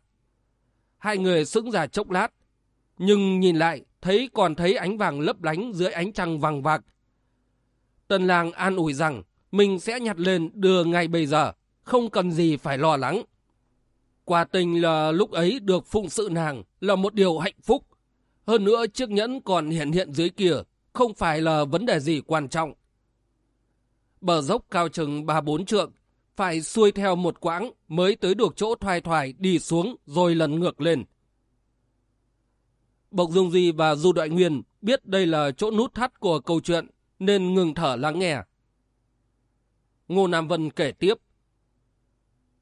Hai người sững ra chốc lát, nhưng nhìn lại thấy còn thấy ánh vàng lấp lánh dưới ánh trăng vàng vạc. Tân lang an ủi rằng mình sẽ nhặt lên đưa ngay bây giờ, không cần gì phải lo lắng. Quả tình là lúc ấy được phụng sự nàng là một điều hạnh phúc. Hơn nữa chiếc nhẫn còn hiện hiện dưới kia, không phải là vấn đề gì quan trọng. Bờ dốc cao chừng 3-4 trượng, phải xuôi theo một quãng mới tới được chỗ thoai thoải đi xuống rồi lần ngược lên. Bộc Dung Duy và Du Đại Nguyên biết đây là chỗ nút thắt của câu chuyện nên ngừng thở lắng nghe. Ngô Nam Vân kể tiếp.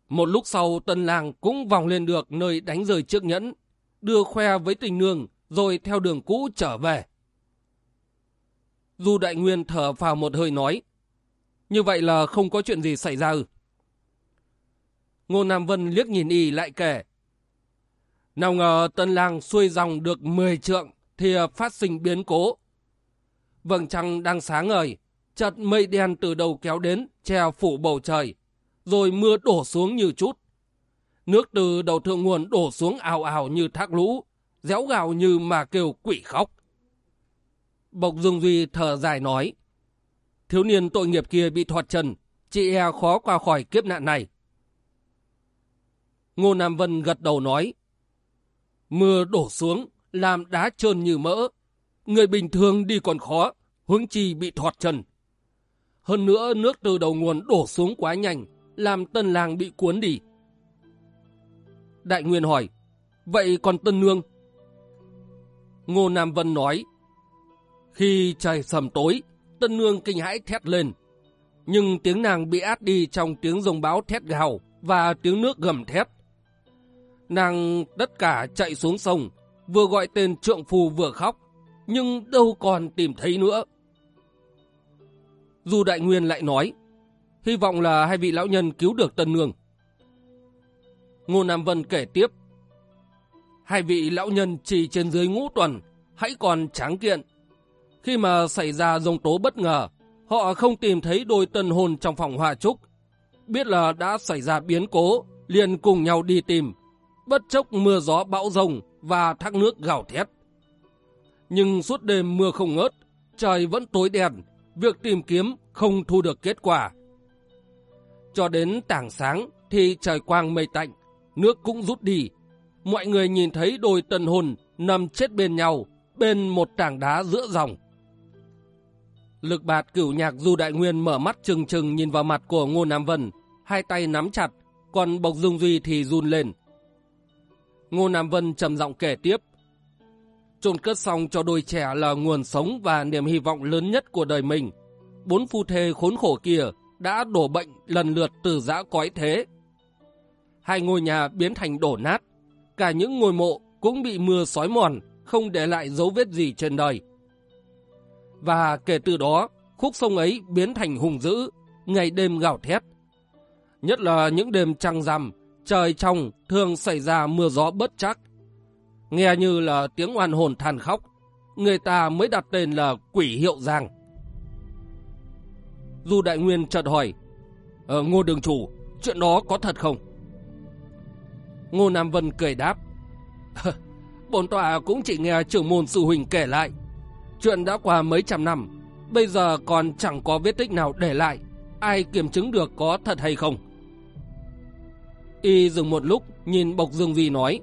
Một lúc sau tân lang cũng vòng lên được nơi đánh rơi chiếc nhẫn, đưa khoe với tình nương rồi theo đường cũ trở về. Du Đại Nguyên thở vào một hơi nói, như vậy là không có chuyện gì xảy ra ư. Ngô Nam Vân liếc nhìn y lại kể, nào ngờ tân lang xuôi dòng được 10 trượng thì phát sinh biến cố. Vầng trăng đang sáng ngời, chợt mây đen từ đầu kéo đến, che phủ bầu trời, rồi mưa đổ xuống như chút. Nước từ đầu thượng nguồn đổ xuống ào ào như thác lũ, réo gào như mà kêu quỷ khóc. Bộc Dương Duy thở dài nói, thiếu niên tội nghiệp kia bị thoát trần, chị e khó qua khỏi kiếp nạn này. Ngô Nam Vân gật đầu nói, mưa đổ xuống, làm đá trơn như mỡ. Người bình thường đi còn khó, hướng chi bị thoát trần. Hơn nữa nước từ đầu nguồn đổ xuống quá nhanh, làm tân làng bị cuốn đi. Đại Nguyên hỏi, vậy còn tân nương? Ngô Nam Vân nói, khi trời sầm tối, tân nương kinh hãi thét lên. Nhưng tiếng nàng bị át đi trong tiếng rồng báo thét gào và tiếng nước gầm thét. Nàng tất cả chạy xuống sông, vừa gọi tên trượng phù vừa khóc, nhưng đâu còn tìm thấy nữa. Dù Đại Nguyên lại nói, hy vọng là hai vị lão nhân cứu được Tân Nương. Ngô Nam Vân kể tiếp, hai vị lão nhân chỉ trên dưới ngũ tuần, hãy còn tráng kiện. Khi mà xảy ra dông tố bất ngờ, họ không tìm thấy đôi tân hồn trong phòng hòa trúc. Biết là đã xảy ra biến cố, liền cùng nhau đi tìm. Bất chốc mưa gió bão rồng và thác nước gào thét. Nhưng suốt đêm mưa không ngớt, trời vẫn tối đen, việc tìm kiếm không thu được kết quả. Cho đến tảng sáng thì trời quang mây tạnh, nước cũng rút đi. Mọi người nhìn thấy đôi tân hồn nằm chết bên nhau, bên một tảng đá giữa dòng. Lực bạt cửu nhạc Du Đại Nguyên mở mắt trừng trừng nhìn vào mặt của Ngô Nam Vân, hai tay nắm chặt, còn Bộc Dung Duy thì run lên. Ngô Nam Vân trầm giọng kể tiếp. Trôn cất xong cho đôi trẻ là nguồn sống và niềm hy vọng lớn nhất của đời mình. Bốn phu thê khốn khổ kia đã đổ bệnh lần lượt từ giã cõi thế. Hai ngôi nhà biến thành đổ nát. Cả những ngôi mộ cũng bị mưa sói mòn, không để lại dấu vết gì trên đời. Và kể từ đó, khúc sông ấy biến thành hùng dữ, ngày đêm gào thét. Nhất là những đêm trăng rằm, trời trong thường xảy ra mưa gió bất chắc. Nghe như là tiếng oan hồn than khóc, người ta mới đặt tên là quỷ hiệu giang. Du Đại Nguyên chợt hỏi, ờ, Ngô Đường Chủ, chuyện đó có thật không? Ngô Nam Vân cười đáp, Bồn tọa cũng chỉ nghe trưởng môn sư huynh kể lại. Chuyện đã qua mấy trăm năm, bây giờ còn chẳng có vết tích nào để lại. Ai kiểm chứng được có thật hay không? Y dừng một lúc, nhìn Bộc Dương Vi nói.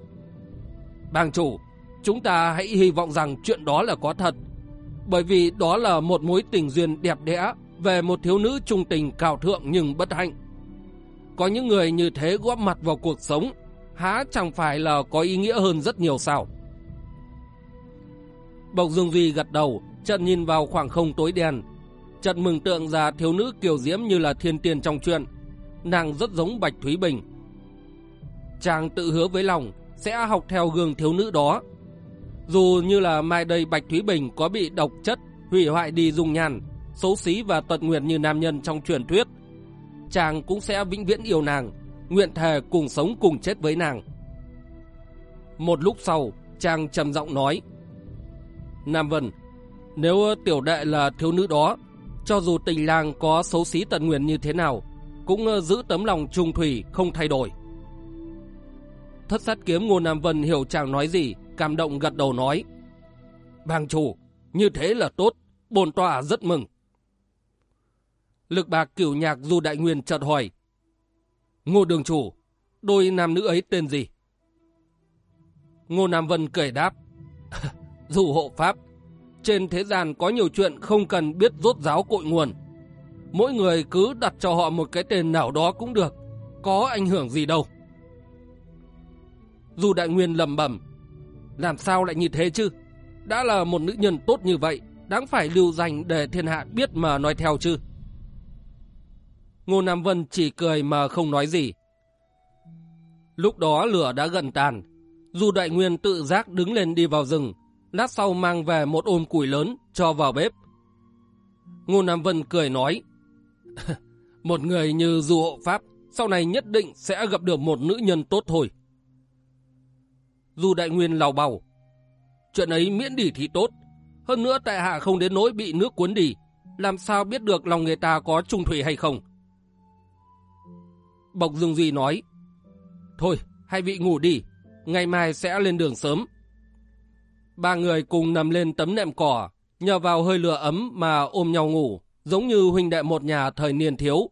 Bang chủ, chúng ta hãy hy vọng rằng chuyện đó là có thật. Bởi vì đó là một mối tình duyên đẹp đẽ về một thiếu nữ trung tình cao thượng nhưng bất hạnh. Có những người như thế góp mặt vào cuộc sống, há chẳng phải là có ý nghĩa hơn rất nhiều sao? Bộc Dương Duy gật đầu, chợt nhìn vào khoảng không tối đen. Chợt mừng tượng ra thiếu nữ kiều diễm như là thiên tiên trong chuyện. Nàng rất giống Bạch Thúy Bình. Chàng tự hứa với lòng sẽ học theo gương thiếu nữ đó. Dù như là mai đây Bạch Thúy Bình có bị độc chất, hủy hoại đi dung nhan, xấu xí và tận nguyện như nam nhân trong truyền thuyết, chàng cũng sẽ vĩnh viễn yêu nàng, nguyện thề cùng sống cùng chết với nàng. Một lúc sau, chàng trầm giọng nói, Nam Vân, nếu tiểu đệ là thiếu nữ đó, cho dù tình làng có xấu xí tận nguyện như thế nào, cũng ờ, giữ tấm lòng trung thủy không thay đổi. Thất sát kiếm Ngô Nam Vân hiểu chàng nói gì, cảm động gật đầu nói. Bàng chủ, như thế là tốt, bồn tọa rất mừng. Lực bạc cửu nhạc Du Đại Nguyên chợt hỏi. Ngô đường chủ, đôi nam nữ ấy tên gì? Ngô Nam Vân cười đáp. Dù hộ pháp, trên thế gian có nhiều chuyện không cần biết rốt ráo cội nguồn. Mỗi người cứ đặt cho họ một cái tên nào đó cũng được, có ảnh hưởng gì đâu. dù Đại Nguyên lầm bẩm Làm sao lại như thế chứ? Đã là một nữ nhân tốt như vậy, đáng phải lưu danh để thiên hạ biết mà nói theo chứ. Ngô Nam Vân chỉ cười mà không nói gì. Lúc đó lửa đã gần tàn. Du Đại Nguyên tự giác đứng lên đi vào rừng, lát sau mang về một ôm củi lớn cho vào bếp. Ngô Nam Vân cười nói, một người như Du Hộ Pháp sau này nhất định sẽ gặp được một nữ nhân tốt thôi. Du Đại Nguyên lào bào, chuyện ấy miễn đi thì tốt, hơn nữa tại hạ không đến nỗi bị nước cuốn đi, làm sao biết được lòng người ta có trung thủy hay không. Bộc Dương Duy nói, Thôi, hai vị ngủ đi, ngày mai sẽ lên đường sớm. Ba người cùng nằm lên tấm nệm cỏ, nhờ vào hơi lửa ấm mà ôm nhau ngủ, giống như huynh đệ một nhà thời niên thiếu.